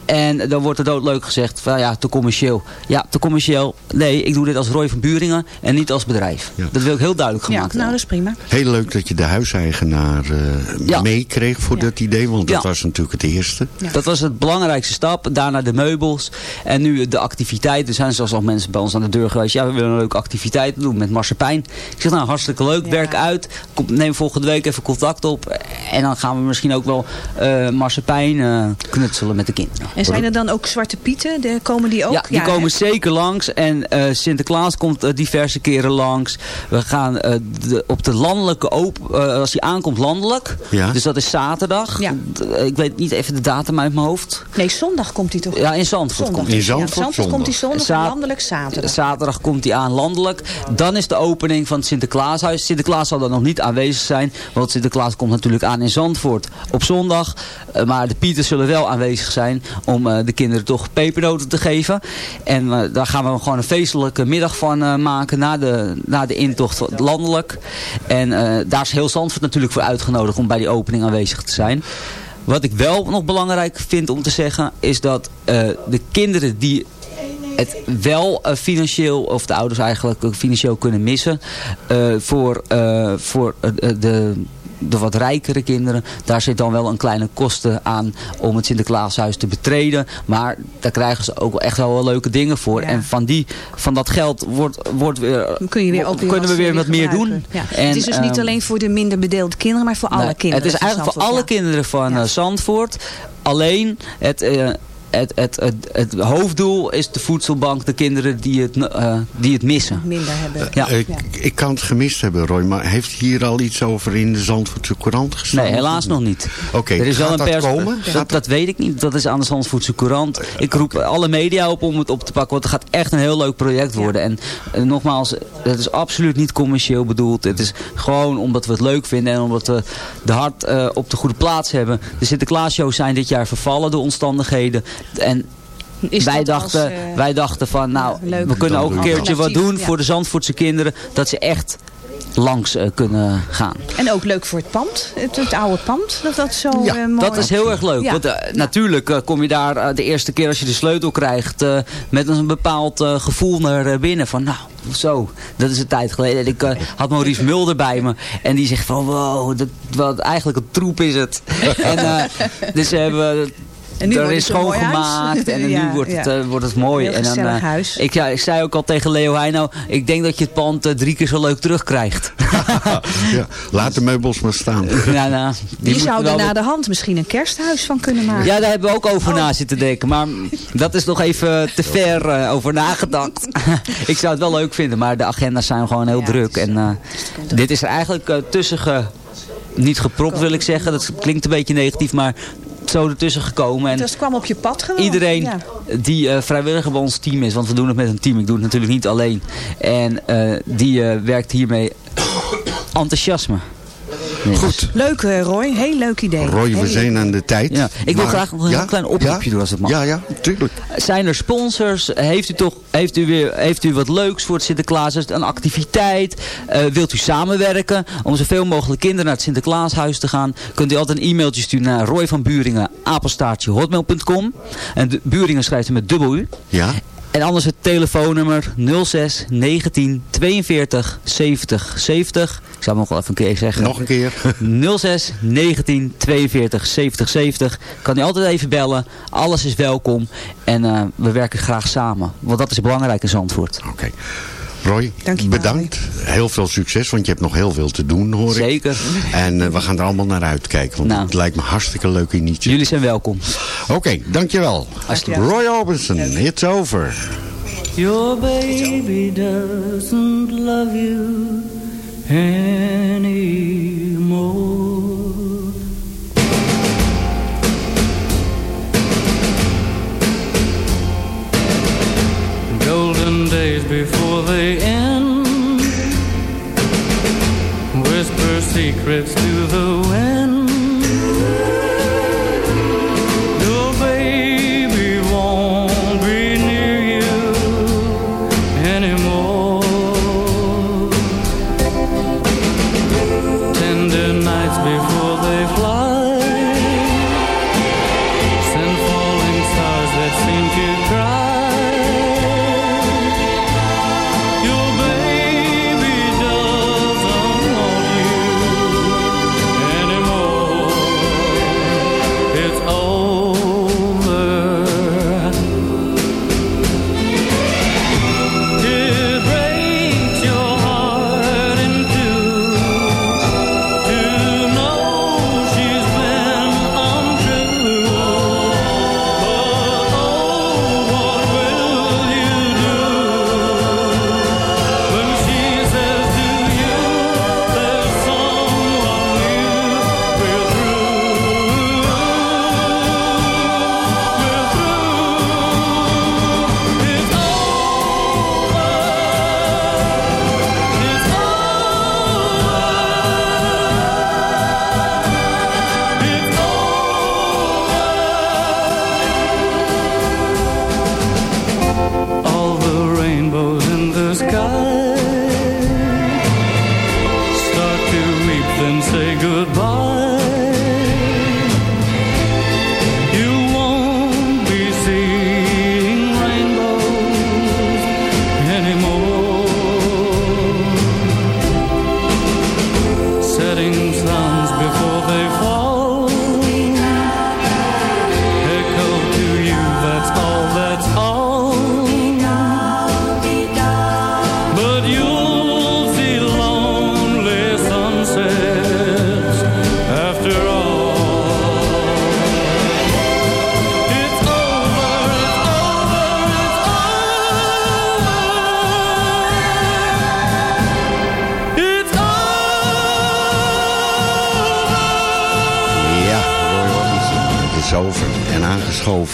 En dan wordt er doodleuk gezegd van ja, te commercieel. Ja, te commercieel. Nee, ik doe dit als Roy van Buringen en niet als bedrijf. Ja. Dat wil ik heel duidelijk Ja, gemaakt nou dat is prima. Heel leuk dat je de huiseigenaar eh, Ja. meekreeg voor Ja. dat idee. Want dat Ja. was natuurlijk het eerste. Dat was het belangrijkste stap. Daarna de meubels. En nu de activiteiten. Er zijn zelfs al mensen bij ons aan de deur geweest. Ja, we willen een leuke activiteit doen met marsepein. Ik zeg nou, hartstikke leuk. Ja. Werk uit. Kom, neem volgende week even contact op. En dan gaan we misschien ook wel eh marsepein eh, knutselen met de kinderen. En zijn er dan ook zwarte pieten? De, komen die ook? Ja, die komen hè? zeker langs. En eh, Sinterklaas komt diverse keren langs. We gaan eh, de, op de landelijke open, als hij aankomt landelijk. Ja. Dus dat is zaterdag. Ja. Ik weet niet even de datum uit mijn hoofd. Nee, zondag komt hij toch? Ja, in Zandvoort Zondag. komt In Zandvoort ja, Zandvoort komt hij zondag Za- landelijk zaterdag. Zaterdag komt hij aan landelijk. Dan is de opening van het Sinterklaashuis. Sinterklaas zal dan nog niet aanwezig zijn. Want Sinterklaas komt natuurlijk aan in Zandvoort op zondag. Eh, maar de Pieters zullen wel aanwezig zijn om eh, de kinderen toch pepernoten te geven. En eh, daar gaan we gewoon een feestelijke middag van eh, maken na de, na de intocht landelijk. En eh, daar is heel Zandvoort natuurlijk voor uitgenodigd om bij die opening aanwezig te zijn. Wat ik wel nog belangrijk vind om te zeggen is dat eh, de kinderen die het wel eh, financieel, of de ouders eigenlijk financieel kunnen missen. eh, voor voor, de, de wat rijkere kinderen. Daar zit dan wel een kleine kosten aan om het Sinterklaashuis te betreden. Maar daar krijgen ze ook echt wel leuke dingen voor. Ja. En van, die, van dat geld wordt, wordt weer, Dan kun je weer ook weer kunnen we weer wat meer doen. Ja. En, het is dus niet ehm, alleen voor de minder bedeelde kinderen, maar voor alle kinderen. Het is van eigenlijk voor alle kinderen van eh, Zandvoort. Alleen het, eh, het, het, het, het hoofddoel is de voedselbank. De kinderen die het, eh, die het missen. Minder hebben. Ja. Ik, ik kan het gemist hebben, Roy. Maar heeft hier al iets over in de Zandvoortse Courant gestaan? Nee, helaas nog niet. Oké, er is wel gaat een dat pers. komen? Dat, dat weet ik niet. Dat is aan de Zandvoortse Courant. Ik roep alle media op om het op te pakken. Want het gaat echt een heel leuk project worden. En eh, nogmaals, het is absoluut niet commercieel bedoeld. Het is gewoon omdat we het leuk vinden. En omdat we de hart eh, op de goede plaats hebben. De Sinterklaasshows zijn dit jaar vervallen door omstandigheden. En Is wij, dachten, als, eh, wij dachten van, nou, we kunnen ook een keertje wat doen ja. voor de Zandvoortse kinderen. Dat ze echt langs eh, kunnen gaan. En ook leuk voor het pand, het, het oude pand, dat dat zo Ja, eh, mooi Dat is heel erg leuk. Ja. Want natuurlijk eh, kom je daar de eerste keer als je de sleutel krijgt... eh, met een bepaald eh, gevoel naar binnen. Van nou, zo, dat is een tijd geleden. En ik eh, had Maurice Mulder bij me. En die zegt van wow, dat, wat, eigenlijk een troep is het. en uh, dus hebben we... En nu er wordt is schoongemaakt en Ja, nu wordt, het, ja. uh, wordt het mooi. Heel en dan, uh, huis. Ik, ja, ik zei ook al tegen Leo Heino, ik denk dat je het pand uh, drie keer zo leuk terugkrijgt. ja, laat de meubels maar staan. ja, nou, die die zouden wel na de hand misschien een kersthuis van kunnen maken. ja, daar hebben we ook over Oh. na zitten denken. Maar dat is nog even te ver uh, over nagedacht. ik zou het wel leuk vinden, maar de agenda's zijn gewoon heel Ja, druk. is, En uh, dit is er eigenlijk uh, tussen ge, niet gepropt wil ik zeggen. Dat klinkt een beetje negatief, maar zo ertussen gekomen. En dat kwam op je pad gewoon. Iedereen ja. die uh, vrijwilliger bij ons team is, want we doen het met een team. Ik doe het natuurlijk niet alleen. En uh, die uh, werkt hiermee enthousiasme. Yes. Goed. Leuk uh, Roy, heel leuk idee. Roy, we zijn aan de tijd. Ja. Ik wil graag nog een klein oproepje ja? doen als het mag. Ja, ja, tuurlijk. Zijn er sponsors? Heeft u, toch, heeft u, weer, heeft u wat leuks voor het Sinterklaas? Een activiteit? Uh, wilt u samenwerken om zoveel mogelijk kinderen naar het Sinterklaashuis te gaan? Kunt u altijd een e-mailtje sturen naar Roy van Buringen, apenstaartje hotmail.com. En de, Buringen schrijft u met dubbel U. Ja. En anders het telefoonnummer 06 19 42 70 70. Ik zou het nog wel even een keer zeggen. Nog een keer. 06 19 42 70 70. Kan u altijd even bellen. Alles is welkom. En uh, we werken graag samen. Want dat is belangrijk in Zandvoort. Oké. Okay. Roy, Dankjewel, bedankt. Heel veel succes, want je hebt nog heel veel te doen, hoor ik. Zeker. En eh, we gaan er allemaal naar uitkijken, want Nou. het lijkt me hartstikke leuk initiatief. Jullie zijn welkom. Oké, dankjewel. Roy Orbison, it's over. Your baby doesn't love you anymore. Days before they end. Whisper secrets to the wind.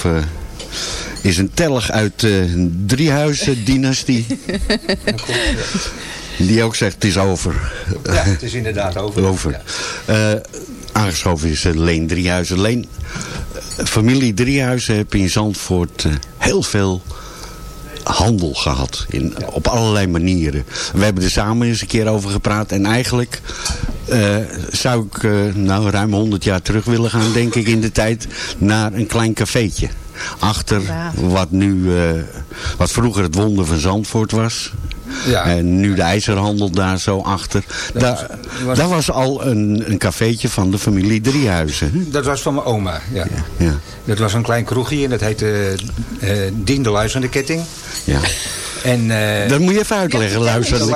Aangeschoven is een telg uit de Driehuizen-dynastie. Die ook zegt, het is over. Ja, het is inderdaad over. over. Eh, aangeschoven is eh, Leen Driehuizen. Leen, eh, familie Driehuizen heeft in Zandvoort eh, heel veel handel gehad. In, Op allerlei manieren. We hebben er samen eens een keer over gepraat. En eigenlijk eh, zou ik eh, nou ruim 100 jaar terug willen gaan, denk ik, in de tijd. Naar een klein cafeetje. Achter wat nu, eh, wat vroeger het wonder van Zandvoort was. Ja. En nu de ijzerhandel daar zo achter. Daar was- al een, een cafeetje van de familie Driehuizen. Dat was van mijn oma, ja. Ja. Dat was een klein kroegje en dat heette eh Dien de Luizende Ketting. Ja. En, eh, Dat moet je even uitleggen,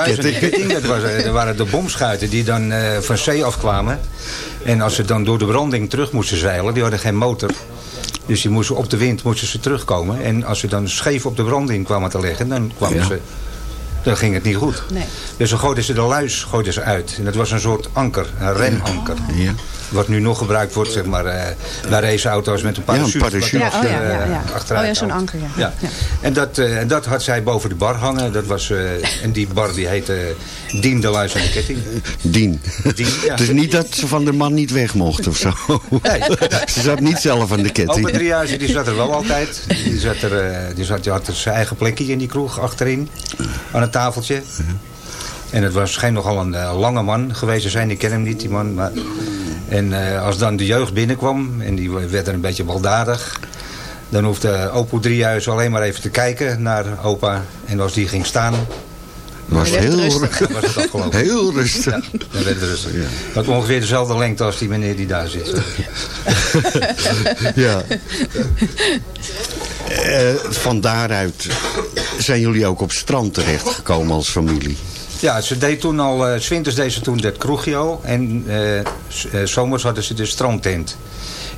ketting. Ketting, dat, was, eh, dat waren de bomschuiten die dan eh, van zee afkwamen. En als ze dan door de branding terug moesten zeilen, die hadden geen motor. Dus die moesten op de wind moesten ze terugkomen. En als ze dan scheef op de branding kwamen te liggen, dan kwamen Ja. ze... Dan ging het niet goed. Nee. Dus dan gooiden ze de luis gooiden ze uit. En dat was een soort anker, een remanker. Ja. Wat nu nog gebruikt wordt, zeg maar, eh, bij raceauto's met een Ja, een parachute. parachute. wat Ja, oh ja, ja, eh, ja. achteruit Oh ja, zo'n anker, ja. Ja. Ja. En, dat, eh, en dat had zij boven de bar hangen. Dat was, eh, en die bar die heette Dien de Luis aan de Ketting. Dien. Dien, ja. Het is niet dat ze van de man niet weg mocht of zo. Nee. ze zat niet zelf aan de Opa ketting. Driehuizen, die zat er wel altijd. Die, zat er, eh, die, zat, die had zijn eigen plekje in die kroeg achterin. Aan het tafeltje. En het was schijnt nogal een lange man geweest te zijn. Ik ken hem niet, die man. Maar, en eh, als dan de jeugd binnenkwam en die werd er een beetje baldadig... dan hoefde opa Driehuizen alleen maar even te kijken naar opa. En als die ging staan, was het heel, rustig. dan was het afgelopen. heel rustig. Ja, dan werd het rustig. Had ongeveer dezelfde lengte als die meneer die daar zit. Ja. Eh, van daaruit zijn jullie ook op strand terechtgekomen als familie? Ja, ze deed toen al, eh, 's winters deed ze toen dat kroegje al. En eh, s- eh, zomers hadden ze de strandtent.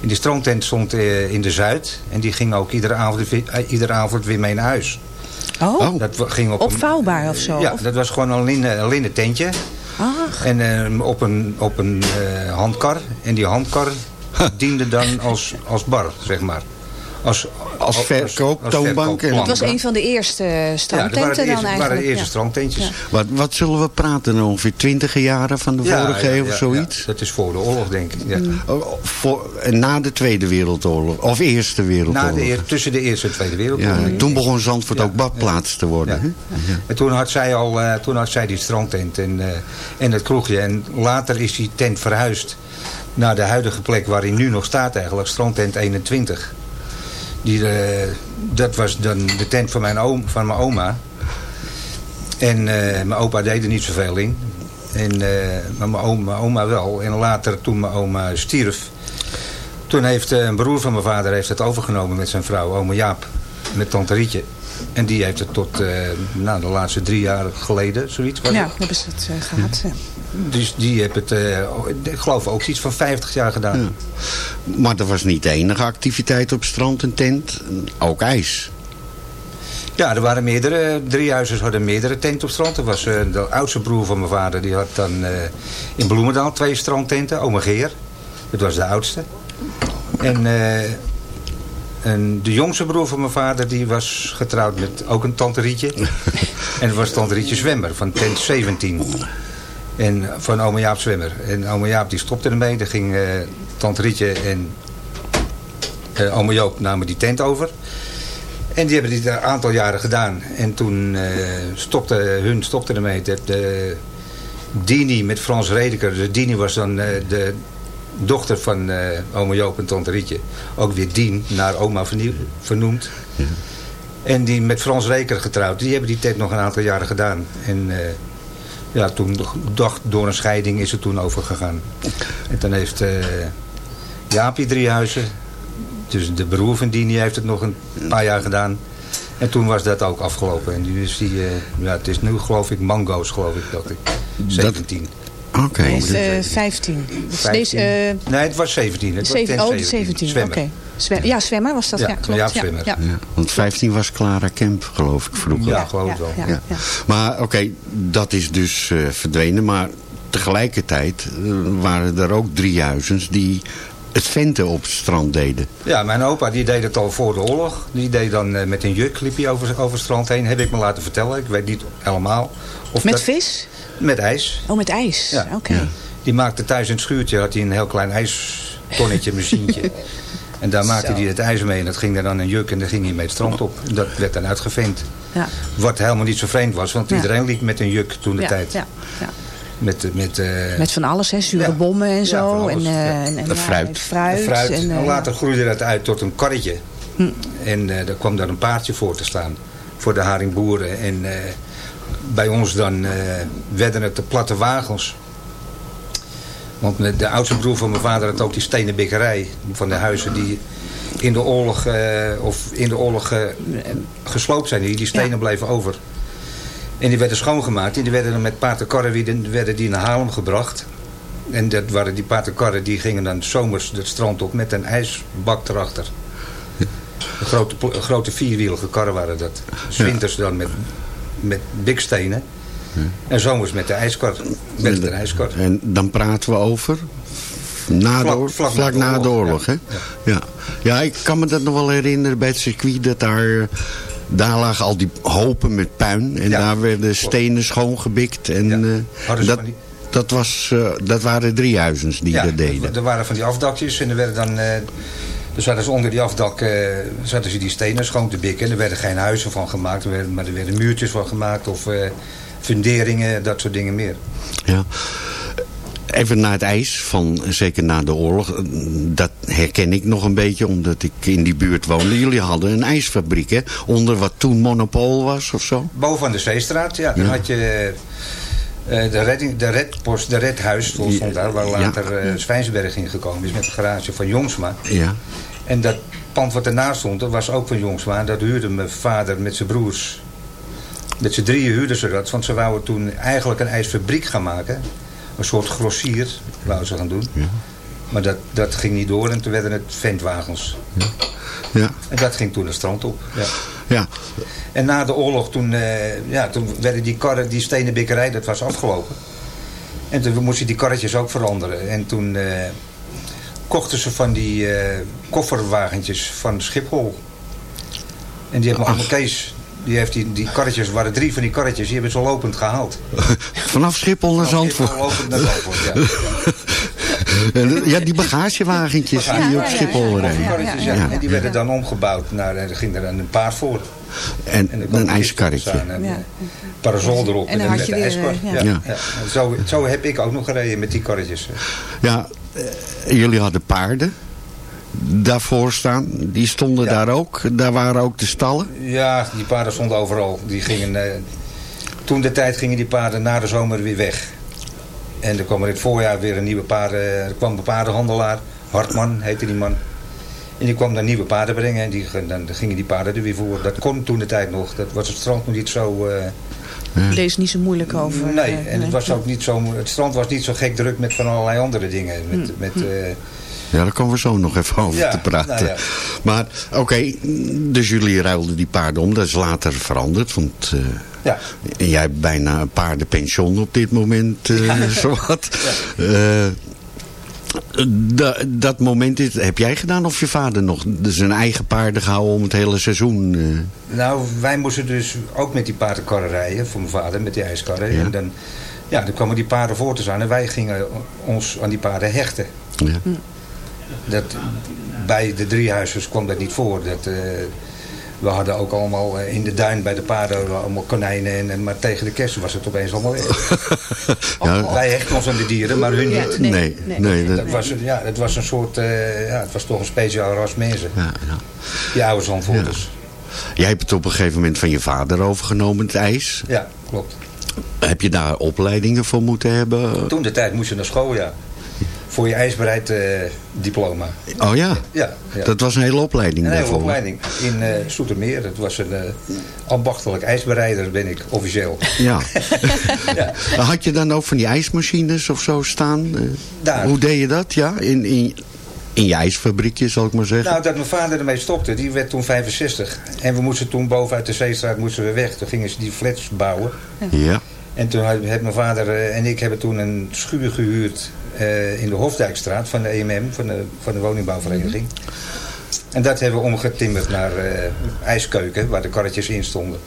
En die strandtent stond eh, in de Zuid. En die ging ook iedere avond, weer- iedere avond weer mee naar huis. Oh, Dat wa- ging op een- opvouwbaar of zo? Ja, Of- dat was gewoon een linnen, een linnen tentje. Ach, En op een, op een eh, handkar. En die handkar diende dan als, als bar, zeg maar. Als, Als verkoop, toonbank en- verkoopplank. het was een van de eerste Ja, dat waren strandtenten de eerste, dan waren eigenlijk. de eerste ja. strandtentjes. Ja. Wat, wat zullen we praten? Ongeveer twintige jaren van de vorige eeuw of zoiets? ja. dat is voor de oorlog, denk ik. Ja. Oh, voor, en na de Tweede Wereldoorlog. Of Eerste Wereldoorlog. Na de, tussen de Eerste en Tweede Wereldoorlog. ja, toen begon Zandvoort Ja, ook badplaats te worden. En toen had zij al eh, toen had zij die strandtent en, eh, en het kroegje. En later is die tent verhuisd naar de huidige plek waar hij nu nog staat eigenlijk. Strandtent 21. Die, eh, dat was dan de tent van mijn, oom, van mijn oma. En eh, mijn opa deed er niet zoveel in. En, eh, maar mijn oma, mijn oma wel. En later toen mijn oma stierf. Toen heeft een broer van mijn vader heeft het overgenomen met zijn vrouw, oma Jaap. Met tante Rietje. En die heeft het tot eh, nou, de laatste drie jaar geleden, zoiets was Ja, hebben ze het eh, gehad. ja. Dus die heeft het, eh, ik geloof ook iets van 50 jaar gedaan. Maar dat was niet de enige activiteit op strand en tent. Ook ijs. Ja, er waren meerdere, driehuizers hadden meerdere tenten op strand. Er was eh, de oudste broer van mijn vader, die had dan eh, in Bloemendaal twee strandtenten, oma Geer. Dat was de oudste. En, en de jongste broer van mijn vader, die was getrouwd met ook een tante Rietje. en dat was tante Rietje Zwemmer van tent 17. En van oma Jaap Zwemmer. En oma Jaap die stopte ermee. Dan ging eh, tante Rietje en eh oma Joop namen die tent over. En die hebben dit een aantal jaren gedaan. En toen eh, stopte hun stopte ermee. De, de Dini met Frans Redeker. De Dini was dan de dochter van oma Joop en tante Rietje. Ook weer Dien, naar oma vernoemd. En die met Frans Reker getrouwd. Die hebben die tent nog een aantal jaren gedaan. En ja, toen dacht door een scheiding is het toen overgegaan. En dan heeft eh Jaapie drie huizen. Dus de broer van Dini heeft het nog een paar jaar gedaan. En toen was dat ook afgelopen. En nu is die, eh, ja, het is nu geloof ik mango's, geloof ik, dacht ik. 17. Oké. Hij is eh, 15. Dus 15. deze, eh, nee, het was 17. Het was oh, 17. Zwemmen. Oké. Zwem- ja, zwemmer was dat. Ja, Ja, klopt. Ja, Zwemmer. ja. Ja, want 15 was Clara Kemp, geloof ik, vroeger. Ja, geloof ik ja, wel. ja. Ja. Maar oké, dat is dus eh, verdwenen. Maar tegelijkertijd eh, waren er ook drie huizens die het venten op het strand deden. Ja, mijn opa die deed het al voor de oorlog. Die deed dan eh, met een juk, liep hij over, over het strand heen. Heb ik me laten vertellen. Ik weet niet helemaal. Of Met dat- vis? Met ijs. Oh, met ijs. Ja. Oké. Die maakte thuis in het schuurtje, had hij een heel klein ijstonnetje, machientje. En daar maakte Zo. hij het ijs mee en dat ging er dan een juk en dan ging hij mee het strand op. En dat werd dan uitgevent. Ja. Wat helemaal niet zo vreemd was, want Ja. iedereen liep met een juk toen de Ja, tijd. ja, ja. Met, met, eh, Met van alles, hè? Zure Ja. bommen en zo. en, eh, en, en De ja, fruit. en fruit. fruit. En, eh, later groeide dat uit tot een karretje. Hm. En eh daar kwam daar een paardje voor te staan. Voor de haringboeren. En eh, bij ons dan eh, werden het de platte wagens. Want de oudste broer van mijn vader had ook die stenen bikkerij. Van de huizen die in de oorlog, eh, of in de oorlog eh, gesloopt zijn. Die, die stenen Ja. bleven over. En die werden schoongemaakt. En die werden dan met paardenkarren werden die naar Haarlem gebracht. En dat waren die paardenkarren die gingen dan zomers het strand op met een ijsbak erachter. Grote, grote vierwielige karren waren dat. 's Winters dan met, met bikstenen. En zomers met de ijskar. Met een ijskar. En dan praten we over... Na de Vlak- oor- vlak vlak, na de oorlog, ja. hè? Ja. ja, ik kan me dat nog wel herinneren bij het circuit... dat daar, daar lagen al die hopen met puin... en Ja, daar werden stenen schoongebikt. En eh, dat, dat, was, eh, dat waren drie huizens die Ja, dat deden. Er waren van die afdakjes en er werden dan... eh dus hadden ze onder die afdak eh, zaten ze die stenen schoon te bikken. En er werden geen huizen van gemaakt, er werden, maar er werden muurtjes van gemaakt of eh, funderingen, dat soort dingen meer. Ja. Even naar het ijs, van, zeker na de oorlog. Dat herken ik nog een beetje, omdat ik in die buurt woonde. Jullie hadden een ijsfabriek, hè? Onder wat toen Monopool was of zo? Boven aan de Zeestraat, ja, dan Ja. had je eh, de, redding, de redpost, de redhuis stond daar, waar Ja. later eh Zwijnsberg in gekomen is met de garage van Jongsma. Ja. En dat pand wat ernaast stond, dat was ook van Jongsma. En dat huurde mijn vader met zijn broers Met z'n drieën huurden ze dat, want ze wouden toen eigenlijk een ijsfabriek gaan maken. Een soort grossier wouden ze gaan doen. Maar dat, dat ging niet door en toen werden het ventwagens. Ja. En dat ging toen het strand op. Ja. Ja. En na de oorlog, toen, eh, ja, toen werden die karren, die stenen bikkerij, dat was afgelopen. En toen moesten die karretjes ook veranderen. En toen eh, kochten ze van die eh, kofferwagentjes van Schiphol. En die hebben allemaal Kees, die heeft die, die karretjes, er waren drie van die karretjes, die hebben ze lopend gehaald. Vanaf Schiphol naar Vanaf Schiphol Zandvoort. lopend naar Zandvoort, ja. Ja, die bagagewagentjes die op Schiphol rijden. Karretjes, ja. Ja. En die werden dan omgebouwd naar, er ging er een paard voor. En een ijskarretje. En parasol erop. En dan een- had je een weer, ijskar. eh, Ja. ja. Ja. Ja. En Zo, zo heb ik ook nog gereden met die karretjes. Ja, eh, jullie hadden paarden daarvoor staan. Die stonden daar ook. Daar waren ook de stallen. Ja, die paarden stonden overal. Die gingen, eh, toen de tijd gingen die paarden na de zomer weer weg. En er kwam er in het voorjaar weer een nieuwe paarden. Er kwam een paardenhandelaar. Hartman heette die man. En die kwam dan nieuwe paarden brengen. En die, dan gingen die paarden er weer voor. Dat kon toen de tijd nog. Dat was het strand nog niet zo... eh, Lees niet zo moeilijk over. nee, eh, en het, was ook niet zo, het strand was niet zo gek druk met van allerlei andere dingen. Met, met, eh, Ja, daar komen we zo nog even over Ja, te praten. nou ja. Maar oké, dus jullie ruilden die paarden om. Dat is later veranderd. Want eh, Ja. en jij hebt bijna een paardenpension op dit moment. eh Ja. zowat. Eh, da- dat moment is, heb jij gedaan of je vader nog zijn eigen paarden gehouden om het hele seizoen? eh? Nou, wij moesten dus ook met die paardenkarren rijden, voor mijn vader, met die ijskarren. Ja. En dan, ja, dan kwamen die paarden voor te staan en wij gingen ons aan die paarden hechten. Ja. Dat, bij de driehuizers kwam dat niet voor. Dat, eh, we hadden ook allemaal eh, in de duin bij de paarden allemaal konijnen. En, en, maar tegen de kerst was het opeens allemaal weg. Ja. Wij hechten ons aan de dieren, maar hun Ja, niet. nee, nee, nee, dat- dat, was, ja, het was een soort, eh, ja, het was toch een speciaal ras mensen. Ja, ja. Die oude zandvoorters. Jij hebt het op een gegeven moment van je vader overgenomen, het ijs. Ja, klopt. Heb je daar opleidingen voor moeten hebben? Toen de tijd moest je naar school, ja. Voor je ijsbereid eh, diploma. Oh ja, Ja, ja. dat was een hele opleiding Een hele opleiding in eh Soetermeer. Het was een eh, ambachtelijk ijsbereider ben ik officieel. Ja. Ja. Had je dan ook van die ijsmachines of zo staan? Daar. Hoe deed je dat? Ja, in, in, in je ijsfabriekje, zal ik maar zeggen. Nou, dat mijn vader ermee stopte, die werd toen 65. En we moesten toen bovenuit de Zeestraat moesten we weg. Toen gingen ze die flats bouwen. ja. En toen hebben mijn vader en ik hebben toen een schuur gehuurd eh, in de Hofdijkstraat van de EMM, van de, van de woningbouwvereniging. En dat hebben we omgetimmerd naar eh, ijskeuken, waar de karretjes in stonden.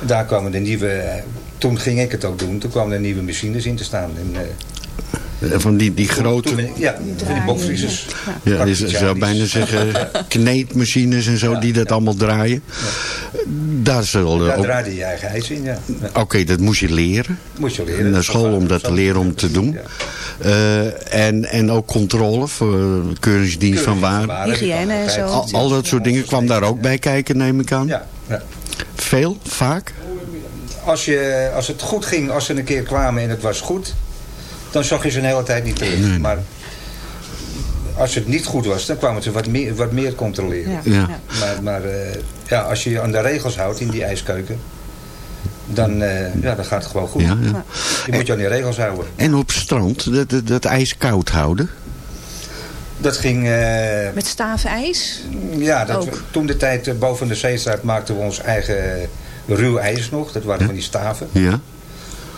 En daar kwamen de nieuwe, eh, toen ging ik het ook doen, toen kwamen er nieuwe machines in te staan. En, eh, Eh, Van die, die grote... toen ik- ja, van die bokvriezers. Ja, je zou bijna zeggen kneedmachines en zo die dat allemaal draaien. Daar zullen Daar ook... draaide je eigen ijs in, ja. Oké, dat moest je leren. Moest je leren. Naar school om dat te leren om te doen. Eh, en, en ook controle voor keuringsdienst van waar. Hygiëne en zo. Al, al dat soort dingen kwam daar ook bij kijken, neem ik aan. Ja, ja. Veel? Vaak? Als, je, als het goed ging, als ze een keer kwamen en het was goed, dan zag je ze een hele tijd niet terug. Maar als het niet goed was, dan kwamen ze wat meer, wat meer controleren. Ja. Ja. Maar, maar eh, ja, als je je aan de regels houdt in die ijskeuken, dan, eh, ja, dan gaat het gewoon goed. Ja, ja. Je moet je aan die regels houden. En op strand, dat, dat, dat ijs koud houden. Dat ging... eh, Met staven ijs? Ja, dat we- toen de tijd boven de zeestraat maakten we ons eigen ruw ijs nog. Dat waren van die staven. Ja.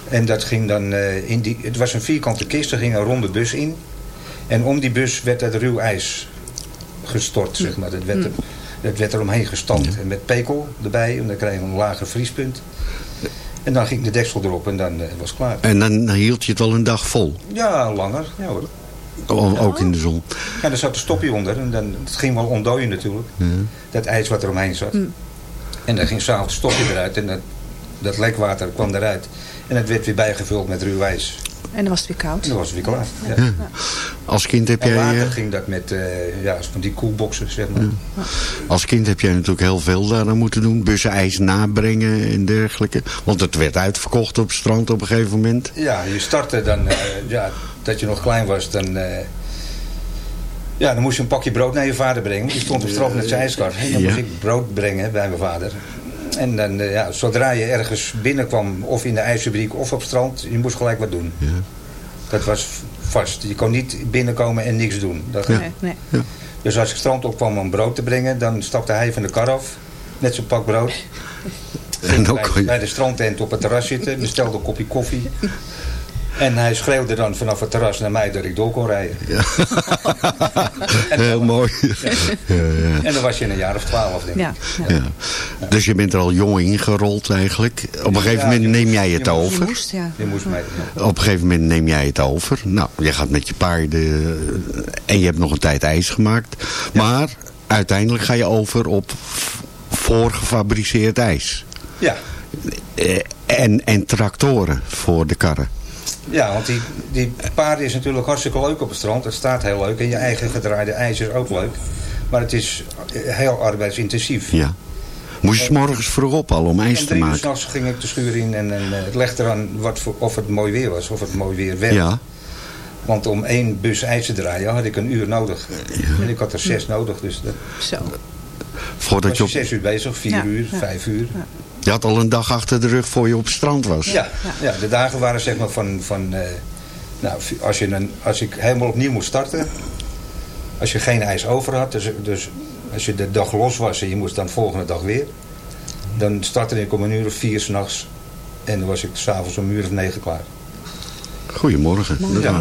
En dat ging dan eh, in die... Het was een vierkante kist, er ging een ronde bus in. En om die bus werd het ruw ijs gestort, zeg maar. Dat werd, er, dat werd er omheen gestampt. En met pekel erbij, en dan kreeg je een lager vriespunt. En dan ging de deksel erop en dan eh, was het klaar. En dan hield je het wel een dag vol. Ja, langer. Ja, hoor. O- Ook in de zon. Ja, er zat een stopje onder. En dan, het ging wel ontdooien natuurlijk. Ja. Dat ijs wat er omheen zat. En dan ging s'avonds het stopje eruit. En dat, dat lekwater kwam eruit. En het werd weer bijgevuld met ruw ijs. En dan was het weer koud. En dan was het weer klaar. Ja. Ja. Als kind heb En jij... later eh, ging dat met eh, ja, van die koelboxen, zeg maar. Als kind heb jij natuurlijk heel veel daar aan moeten doen. Bussen ijs nabrengen en dergelijke. Want het werd uitverkocht op het strand op een gegeven moment. Ja, je startte dan, eh, ja, dat je nog klein was, dan... eh, ja, dan moest je een pakje brood naar je vader brengen. Die stond op strand met zijn ijskar. En dan Ja. moest ik brood brengen bij mijn vader. En dan, eh, ja, zodra je ergens binnenkwam, of in de ijsfabriek of op strand, je moest gelijk wat doen. Dat was vast. Je kon niet binnenkomen en niks doen. Dat, Nee, nee. Dus als ik strand opkwam om brood te brengen, dan stapte hij van de kar af. Met zijn pak brood. En dan bij, kon je- bij de strandtent op het terras zitten, bestelde een kopje koffie. En hij schreeuwde dan vanaf het terras naar mij dat ik door kon rijden. Heel mooi. Ja, ja. En dan was je in een jaar of twaalf, denk ik. Ja, Ja. Dus je bent er al jong ingerold eigenlijk. Op een gegeven Ja, moment neem jij je het moest- over. moest, ja. Je moest mee. Op een gegeven moment neem jij het over. Nou, je gaat met je paarden eh, en je hebt nog een tijd ijs gemaakt. Maar uiteindelijk ga je over op voorgefabriceerd ijs. Ja. Eh, En, en tractoren voor de karren. Ja, want die, die paarden is natuurlijk hartstikke leuk op het strand. Het staat heel leuk. En je eigen gedraaide ijs is ook leuk. Maar het is heel arbeidsintensief. Ja. Moest je 's morgens vroeg op al om ijs te drie uur maken? s'nachts ging ik de schuur in en, en eh, het legt eraan wat voor, of het mooi weer was, of het mooi weer werd. Ja. Want om één bus ijs te draaien had ik een uur nodig. En ik had er zes nodig, dus dat Zo. Voordat was je, op, zes uur bezig, vier Ja, uur, ja. vijf uur. Je had al een dag achter de rug voor je op het strand was. Ja, ja. de dagen waren zeg maar van, van eh, nou, als, je een, als ik helemaal opnieuw moest starten, als je geen ijs over had, dus, dus als je de dag los was en je moest dan de volgende dag weer, dan startte ik om een uur of vier s'nachts en dan was ik s'avonds om een uur of negen klaar. Goedemorgen. Ja.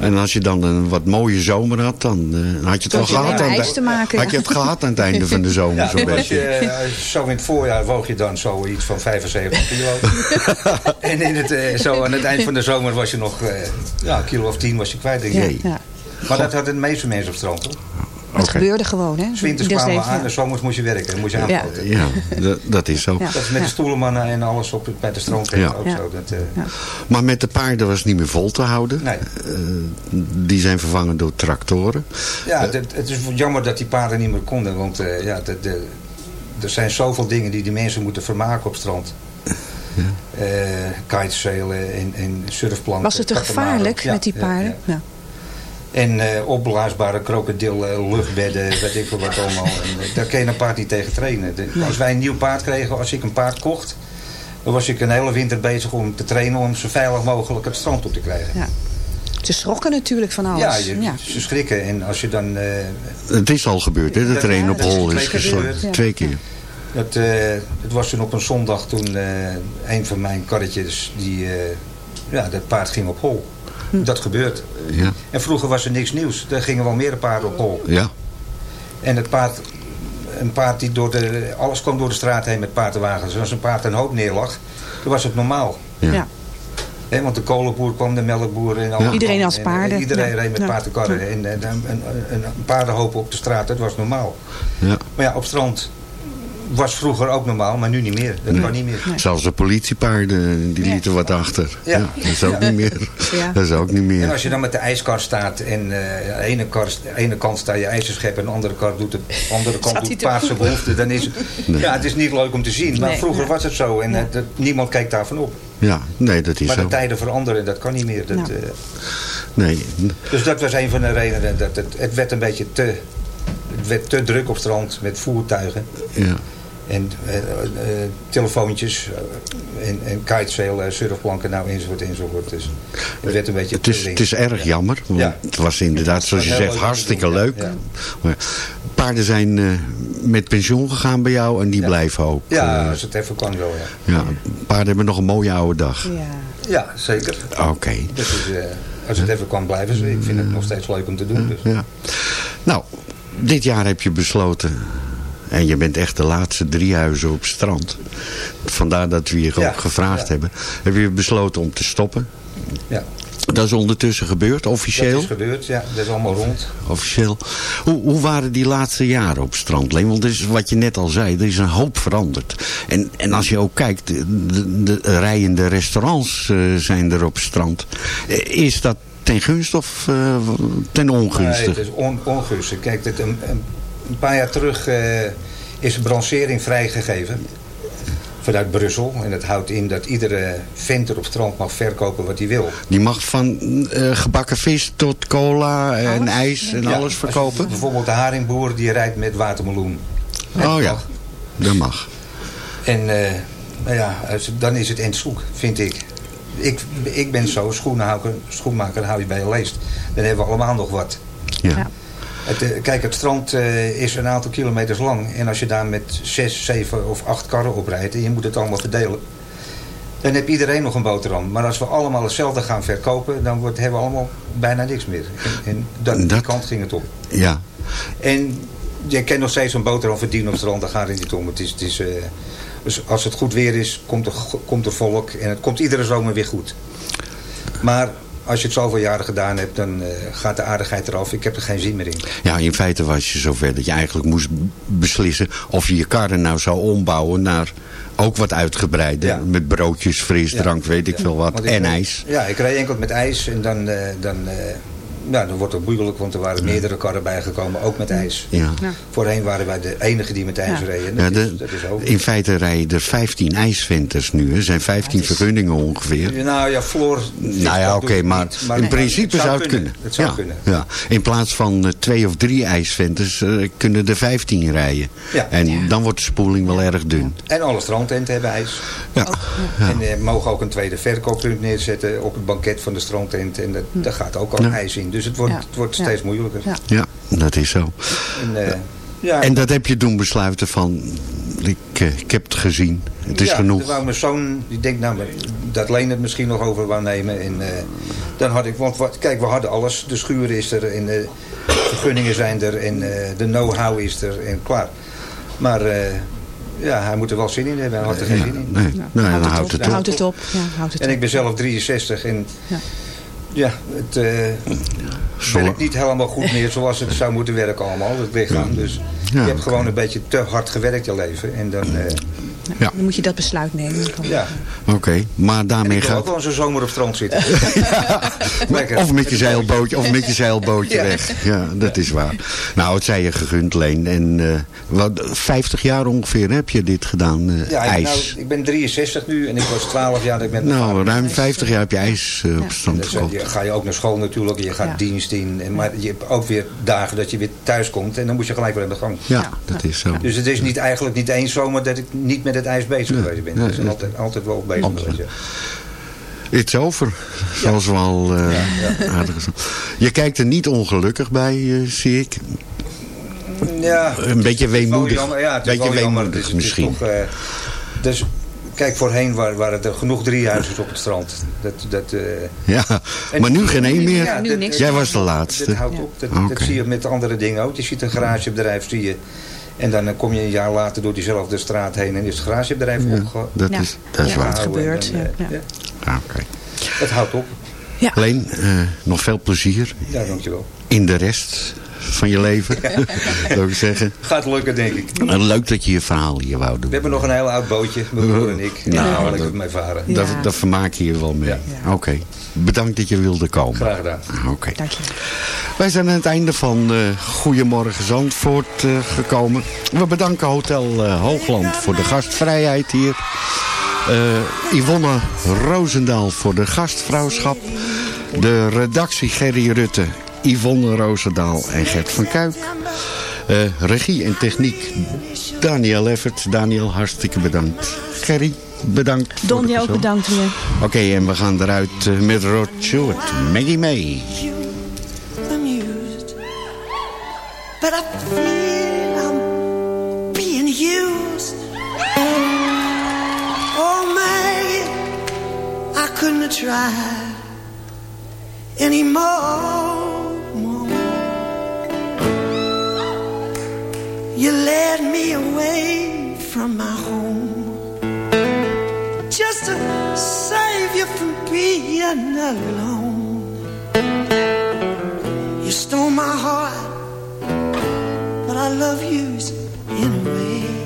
En als je dan een wat mooie zomer had, dan eh, had je het al je gehad. aan de- maken, Had je het gehad aan het einde van de zomer Ja, zo'n beetje. eh, zo in het voorjaar woog je dan zoiets van 75 kilo. en in het, eh, zo aan het eind van de zomer was je nog eh, ja, een kilo of 10 was je kwijt. Denk ik. Maar dat hadden de meeste mensen op het strand. Het gebeurde gewoon, hè? S winters Ieder kwamen we aan ja. en zomers moest je werken. Moest je Ja. Ja, dat, is zo. Ja. Dat is met de stoelenmannen en alles op, het- bij de strand Ja. ook Ja. zo. Dat, eh, Ja. Maar met de paarden was het niet meer vol te houden. Nee. Eh, die zijn vervangen door tractoren. Ja, het, het is jammer dat die paarden niet meer konden. Want eh, ja, de, de, er zijn zoveel dingen die die mensen moeten vermaken op strand. Eh kitesailen en, en surfplanken. Was het te gevaarlijk Ja, met die ja, paarden? ja. Ja. En eh, opblaasbare krokodillen, luchtbedden, weet ik veel wat allemaal. En, eh, daar kun je een paard niet tegen trainen. De- Als wij een nieuw paard kregen, als ik een paard kocht... dan was ik een hele winter bezig om te trainen... om zo veilig mogelijk het strand op te krijgen. Ja. Ze schrokken natuurlijk van alles. Ja, je, ze schrikken. En als je dan... eh, Het is al gebeurd, hè? De Dat- train op dat hol is gebeurd. Twee keer. Het, eh, het was toen op een zondag toen eh, een van mijn karretjes, die, eh, ja, dat paard ging op hol. Dat gebeurt. Ja. En vroeger was er niks nieuws. Er gingen wel meer paarden op hol. Ja. En het paard, een paard die door de, alles kwam door de straat heen met paardenwagens. Als een paard een hoop neerlag, dan was het normaal. Ja. Want de kolenboer kwam, de melkboer en allemaal. Iedereen als En, paarden. En iedereen Ja. reed met Ja. paardenkarren. En, en, en, een, een paardenhoop op de straat, dat was normaal. Ja. Maar ja, op strand was vroeger ook normaal, maar nu niet meer. Dat kan niet meer. Zelfs de politiepaarden, die Ja. lieten wat achter. Ja. Ja. dat is ook Ja. niet meer. Ja. Dat is ook niet En meer. als je dan met de ijskar staat en eh, aan de ene, kar, aan de ene kant sta je ijzerschep en aan de andere kant doet de andere kant Staat doet zijn behoefte, dan is het, ja, het is niet leuk om te zien. Maar Nee, vroeger ja. was het zo en eh, dat, niemand keek daarvan op. Ja, nee, dat is Maar zo. de tijden veranderen, dat kan niet meer. Dat, Nou. eh, Nee, dus dat was een van de redenen. Dat het, het werd een beetje te, het werd te druk op strand met voertuigen. ja. En eh, eh, telefoontjes eh, en, en kitesail, eh, surfplanken, nou enzovoort enzovoort. Dus het werd een beetje Het is, het is erg jammer. Want Ja. Het was inderdaad, zoals je zegt, hartstikke leuk. Ja. Maar paarden zijn eh, met pensioen gegaan bij jou en die Ja. blijven ook. Ja, als het even kan wel, ja. ja. Paarden hebben nog een mooie oude dag. Ja. Ja, zeker. Oké. Dus eh, als het even kan blijven, ze- ik vind het nog steeds leuk om te doen. Dus. Ja. Nou, dit jaar heb je besloten... En je bent echt de laatste drie huizen op strand. Vandaar dat we je Ja, ook gevraagd ja. hebben. Heb je besloten om te stoppen. Ja, Dat is ondertussen gebeurd, dat officieel. is gebeurd. Ja, dat is allemaal rond. officieel. Hoe, hoe waren die laatste jaren op strand? Leen? Want is wat je net al zei, er is een hoop veranderd. En, en als je ook kijkt, de, de, de rijende restaurants eh, zijn er op strand. Eh, Is dat ten gunste of eh, ten Nee, ongunste? het is on, ongunstig. Kijk, dit, een, een, een paar jaar terug eh, is de branchering vrijgegeven. Vanuit Brussel. En dat houdt in dat iedere venter op strand mag verkopen wat hij wil. Die mag van eh, gebakken vis tot cola en ijs en Ja, alles je verkopen? Bijvoorbeeld de haringboer die rijdt met watermeloen. Oh ja, dat mag. En eh, ja, dan is het endzoek, vind ik. ik. Ik ben zo, schoenmaker, schoenmaker hou je bij je leest. Dan hebben we allemaal nog wat. Ja. Het, eh, kijk, het strand eh, is een aantal kilometers lang. En als je daar met zes, zeven of acht karren oprijdt... en je moet het allemaal verdelen... dan heb iedereen nog een boterham. Maar als we allemaal hetzelfde gaan verkopen... dan wordt, hebben we allemaal bijna niks meer. En, en dat, die kant ging het op. Ja. En je kan nog steeds een boterham verdienen op het strand. Daar gaat het niet om. Het is, het is, eh, dus als het goed weer is, komt er, komt er volk. En het komt iedere zomer weer goed. Maar als je het zoveel jaren gedaan hebt, dan eh, gaat de aardigheid eraf. Ik heb er geen zin meer in. Ja, in feite was je zover dat je eigenlijk moest beslissen of je je karren nou zou ombouwen naar ook wat uitgebreider. Met broodjes, frisdrank, weet ik veel wat. Ik En reed- ijs. Ja, ik reed enkel met ijs. En dan, eh, dan, ja, dan wordt het moeilijk, want er waren meerdere karren bijgekomen, ook met ijs. Ja. Voorheen waren wij de enige die met ijs reden. Ja, Dat, de- is, dat is over. in feite rijden er 15 ijsventers nu. Er zijn 15 vergunningen ongeveer. Nou ja, Floor... Nou ja, oké, maar in principe zou zou het kunnen. Het zou ja, kunnen. Ja. In plaats van eh, twee of drie ijsventers eh, kunnen er 15 rijden. Ja. En dan wordt de spoeling wel erg dun. En alle strandtenten hebben ijs. Ja. En eh, mogen ook een tweede verkooppunt neerzetten op het banket van de strandtent. En dat, daar gaat ook al Ja. ijs in. Dus het wordt, Ja. het wordt Ja. steeds moeilijker. Ja, dat is zo. En, eh, ja, En dat heb je doen besluiten van, ik, eh, ik heb het gezien. Het is ja, genoeg. wou mijn zoon, die denkt nou, maar dat Leen het misschien nog over wou nemen. En eh, dan had ik, want wat, kijk, we hadden alles. De schuur is er en de vergunningen zijn er en eh, de know-how is er en klaar. Maar eh, ja, hij moet er wel zin in hebben. Hij had er geen zin in. Nee, nou, ja, dan houdt het op. Houdt het op. Ja, houdt het En op. ik ben zelf 63 en Ja. Ja, het eh, werkt niet helemaal goed meer zoals het zou moeten werken allemaal, het lichaam. Dus je hebt gewoon een beetje te hard gewerkt je leven. En dan, eh, Ja. Dan moet je dat besluit nemen. ja. Oké, maar En daarmee ik wil ook gaat... wel eens een zomer op strand zitten. Lekker. Of met je zeilbootje, of met je zeilbootje Ja. weg. Ja, dat is waar. Nou, het zei je gegund, Leen. En eh, wat, 50 jaar ongeveer heb je dit gedaan, eh, Ja, ik, nou, ijs. ik ben 63 nu en ik was 12 jaar dat ik met mijn Nou, vader- ruim 50 jaar heb je ijs eh, op stand Dus, eh, je ga je ook naar school natuurlijk, je gaat Ja. dienst in. En, maar je hebt ook weer dagen dat je weer thuis komt en dan moet je gelijk weer aan de gang. Ja, dat is zo. Dus het is niet, eigenlijk niet eens zomaar dat ik niet met het ijs bezig geweest ben. nee, ik ben nee. altijd, altijd wel bezig geweest. It's over, zoals we al eh aardig gezegd. Je kijkt er niet ongelukkig bij, eh, zie ik. Ja, Een beetje weemoedig. jammer, Ja, het is Beetje wel jammer. weemoedig Het is- het is misschien. toch, eh, dus, kijk, voorheen waren, waren er genoeg driehuizers op het strand. Dat, dat, eh, Ja, maar nu geen één meer. Ja, Nu dat- niks. Jij was de Dat laatste. houdt op. Dat, dat zie je met andere dingen ook. Je ziet een garagebedrijf, zie je. En dan eh, kom je een jaar later door diezelfde straat heen en is het garagebedrijf Ja, opge- dat Ja. is, dat is Ja, waar. het gebeurt. En Ja, eh, ja. Ah, Oké. Het houdt op. Leen, eh, nog veel plezier Ja, dankjewel. in de rest van je leven, zou ik zeggen. Gaat lukken, denk ik. En leuk dat je je verhaal hier wou We doen. hebben nog een heel oud bootje, mijn broer en ik. Nou, dat- lekker mee varen. Ja. Daar, daar vermaak je je wel mee. Oké. Bedankt dat je wilde komen. Graag gedaan. Oké. Dank je. Wij zijn aan het einde van eh Goedemorgen Zandvoort eh, gekomen. We bedanken Hotel eh, Hoogland voor de gastvrijheid hier. Eh, Yvonne Roosendaal voor de gastvrouwschap. De redactie Gerry Rutte, Yvonne Roosendaal en Gert van Kuik. Eh, regie en techniek Daniel Effert. Daniel, hartstikke bedankt. Gerry, bedankt. voor Don, de jij ook bedankt weer. Oké, en we gaan eruit eh, met Rod Stewart. Maggie May. amused. But I feel I'm being used. Oh, Maggie, I couldn't tried anymore. You led me away from my home just to save you from being alone. You stole my heart, but I love you anyway.